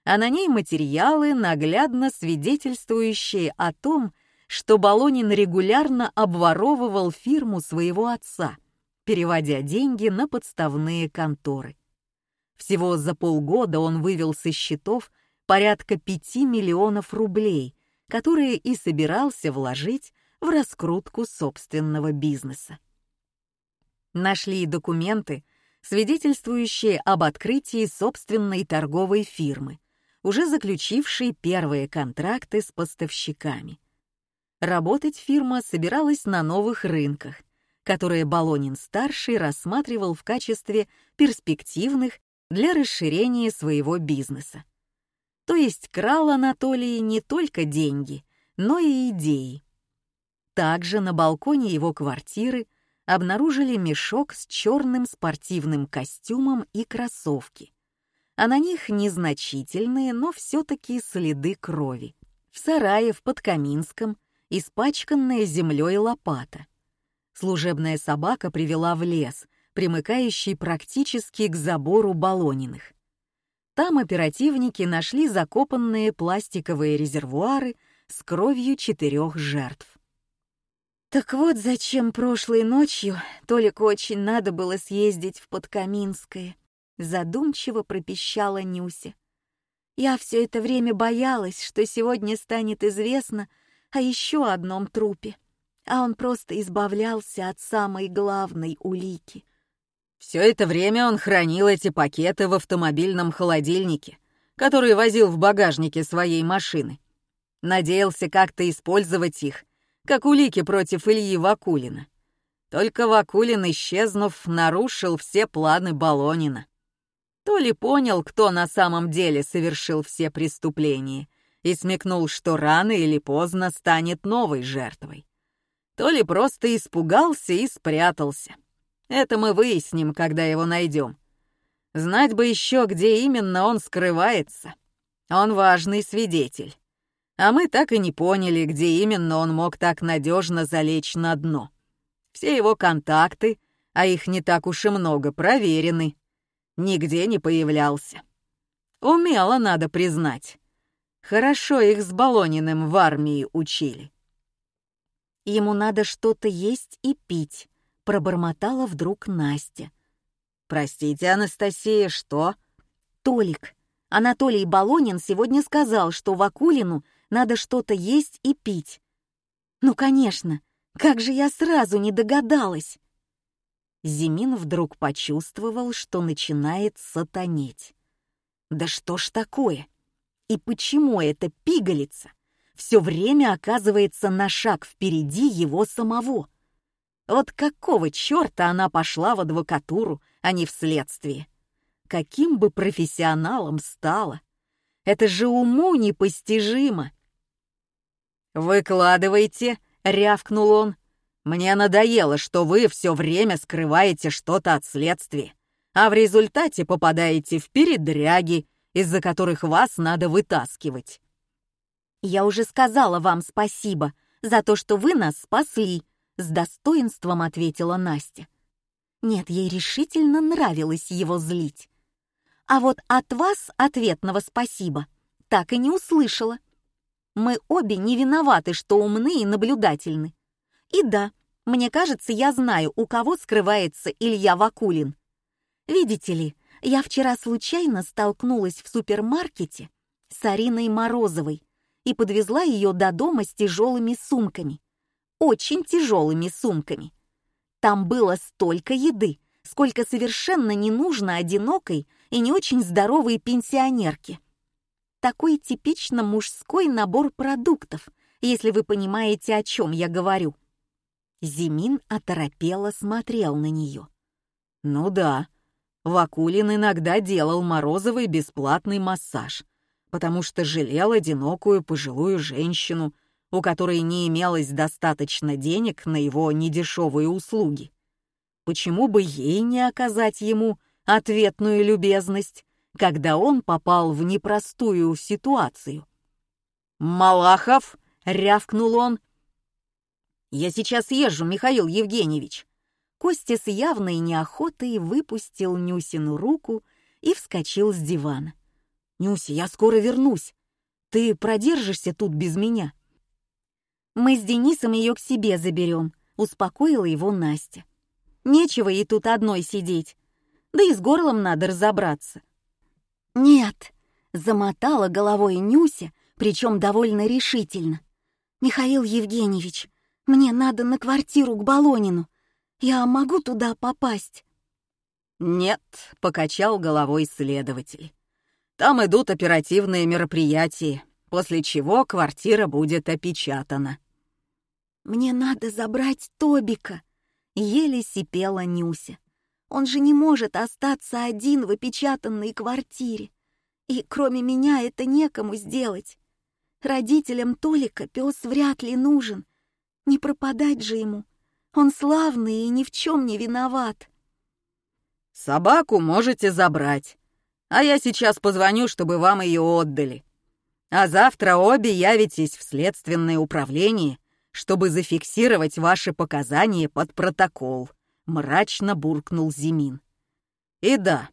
А на ней материалы, наглядно свидетельствующие о том, что Болонин регулярно обворовывал фирму своего отца, переводя деньги на подставные конторы. Всего за полгода он вывел со счетов порядка 5 миллионов рублей, которые и собирался вложить в раскрутку собственного бизнеса. Нашли документы, свидетельствующие об открытии собственной торговой фирмы, уже заключившей первые контракты с поставщиками. Работать фирма собиралась на новых рынках, которые Болонин-старший рассматривал в качестве перспективных для расширения своего бизнеса. То есть крал Анатолий не только деньги, но и идеи. Также на балконе его квартиры обнаружили мешок с черным спортивным костюмом и кроссовки, а на них незначительные, но все-таки следы крови. В сарае в Подкаминском испачканная землей лопата. Служебная собака привела в лес, примыкающий практически к забору Болониных. Там оперативники нашли закопанные пластиковые резервуары с кровью четырех жертв. Так вот зачем прошлой ночью Толику очень надо было съездить в Подкаминское, задумчиво пропищала Нюся. Я все это время боялась, что сегодня станет известно о еще одном трупе, а он просто избавлялся от самой главной улики — все это время он хранил эти пакеты в автомобильном холодильнике, который возил в багажнике своей машины. Надеялся как-то использовать их, как улики против Ильи Вакулина. Только Вакулин, исчезнув, нарушил все планы Болонина. То ли понял, кто на самом деле совершил все преступления, и смекнул, что рано или поздно станет новой жертвой. То ли просто испугался и спрятался. Это мы выясним, когда его найдем. Знать бы еще, где именно он скрывается. Он важный свидетель. А мы так и не поняли, где именно он мог так надежно залечь на дно. Все его контакты, а их не так уж и много, проверены. Нигде не появлялся. Умело, надо признать. Хорошо их с Болониным в армии учили. Ему надо что-то есть и пить, пробормотала вдруг Настя. «Простите, Анастасия, что?» «Толик, Анатолий Болонин сегодня сказал, что Вакулину надо что-то есть и пить». «Ну, конечно, как же я сразу не догадалась!» Зимин вдруг почувствовал, что начинает сатанеть. «Да что ж такое? И почему эта пигалица все время оказывается на шаг впереди его самого?» Вот какого черта она пошла в адвокатуру, а не в следствие? Каким бы профессионалом стала? Это же уму непостижимо. «Выкладывайте», — рявкнул он. «Мне надоело, что вы все время скрываете что-то от следствия, а в результате попадаете в передряги, из-за которых вас надо вытаскивать». «Я уже сказала вам спасибо за то, что вы нас спасли», с достоинством ответила Настя. Нет, ей решительно нравилось его злить. А вот от вас ответного спасибо так и не услышала. Мы обе не виноваты, что умны и наблюдательны. И да, мне кажется, я знаю, у кого скрывается Илья Вакулин. Видите ли, я вчера случайно столкнулась в супермаркете с Ариной Морозовой и подвезла ее до дома с тяжелыми сумками очень тяжелыми сумками. Там было столько еды, сколько совершенно не нужно одинокой и не очень здоровой пенсионерке. Такой типично мужской набор продуктов, если вы понимаете, о чем я говорю. Зимин оторопело смотрел на нее. «Ну да, Вакулин иногда делал Морозовой бесплатный массаж, потому что жалел одинокую пожилую женщину — у которой не имелось достаточно денег на его недешевые услуги. Почему бы ей не оказать ему ответную любезность, когда он попал в непростую ситуацию? «Малахов!» — рявкнул он. «Я сейчас езжу, Михаил Евгеньевич». Костя с явной неохотой выпустил Нюсину руку и вскочил с дивана. «Нюся, я скоро вернусь. Ты продержишься тут без меня?» «Мы с Денисом ее к себе заберем», — успокоила его Настя. «Нечего ей тут одной сидеть. Да и с горлом надо разобраться». «Нет», — замотала головой Нюся, причем довольно решительно. «Михаил Евгеньевич, мне надо на квартиру к Болонину. Я могу туда попасть?» «Нет», — покачал головой следователь. «Там идут оперативные мероприятия, после чего квартира будет опечатана». «Мне надо забрать Тобика», — еле сипела Нюся. «Он же не может остаться один в опечатанной квартире. И кроме меня это некому сделать. Родителям Толика пес вряд ли нужен. Не пропадать же ему. Он славный и ни в чем не виноват». «Собаку можете забрать, а я сейчас позвоню, чтобы вам ее отдали. А завтра обе явитесь в следственное управление, чтобы зафиксировать ваши показания под протокол», — мрачно буркнул Зимин. «И да,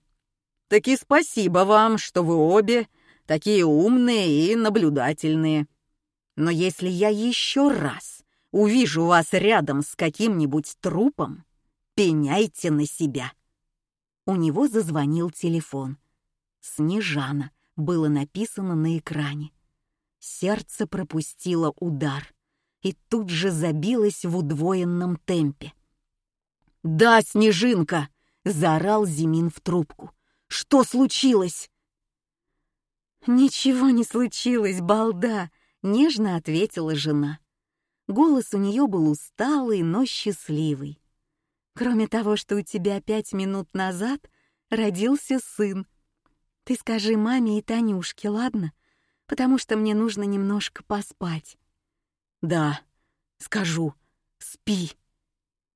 таки спасибо вам, что вы обе такие умные и наблюдательные. Но если я еще раз увижу вас рядом с каким-нибудь трупом, пеняйте на себя». У него зазвонил телефон. «Снежана» было написано на экране. Сердце пропустило удар и тут же забилось в удвоенном темпе. «Да, Снежинка!» — заорал Зимин в трубку. «Что случилось?» «Ничего не случилось, балда!» — нежно ответила жена. Голос у нее был усталый, но счастливый. Кроме того, что у тебя пять минут назад родился сын. Ты скажи маме и Танюшке, ладно? Потому что мне нужно немножко поспать. Да, скажу, спи.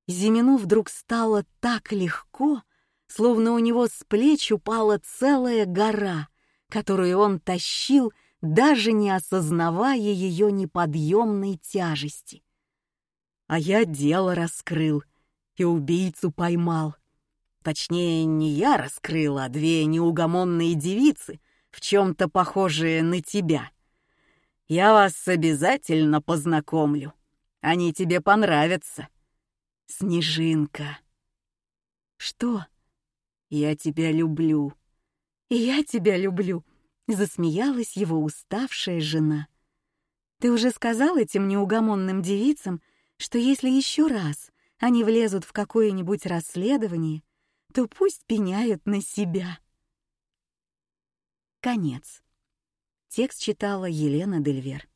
Зимину вдруг стало так легко, словно у него с плеч упала целая гора, которую он тащил, даже не осознавая ее неподъемной тяжести. А я дело раскрыл — и убийцу поймал. Точнее, не я раскрыла, а две неугомонные девицы, в чем-то похожие на тебя. Я вас обязательно познакомлю. Они тебе понравятся. Снежинка. Что? Я тебя люблю. Я тебя люблю, засмеялась его уставшая жена. Ты уже сказал этим неугомонным девицам, что если еще раз они влезут в какое-нибудь расследование, то пусть пеняют на себя. Конец. Текст читала Елена Дельвер.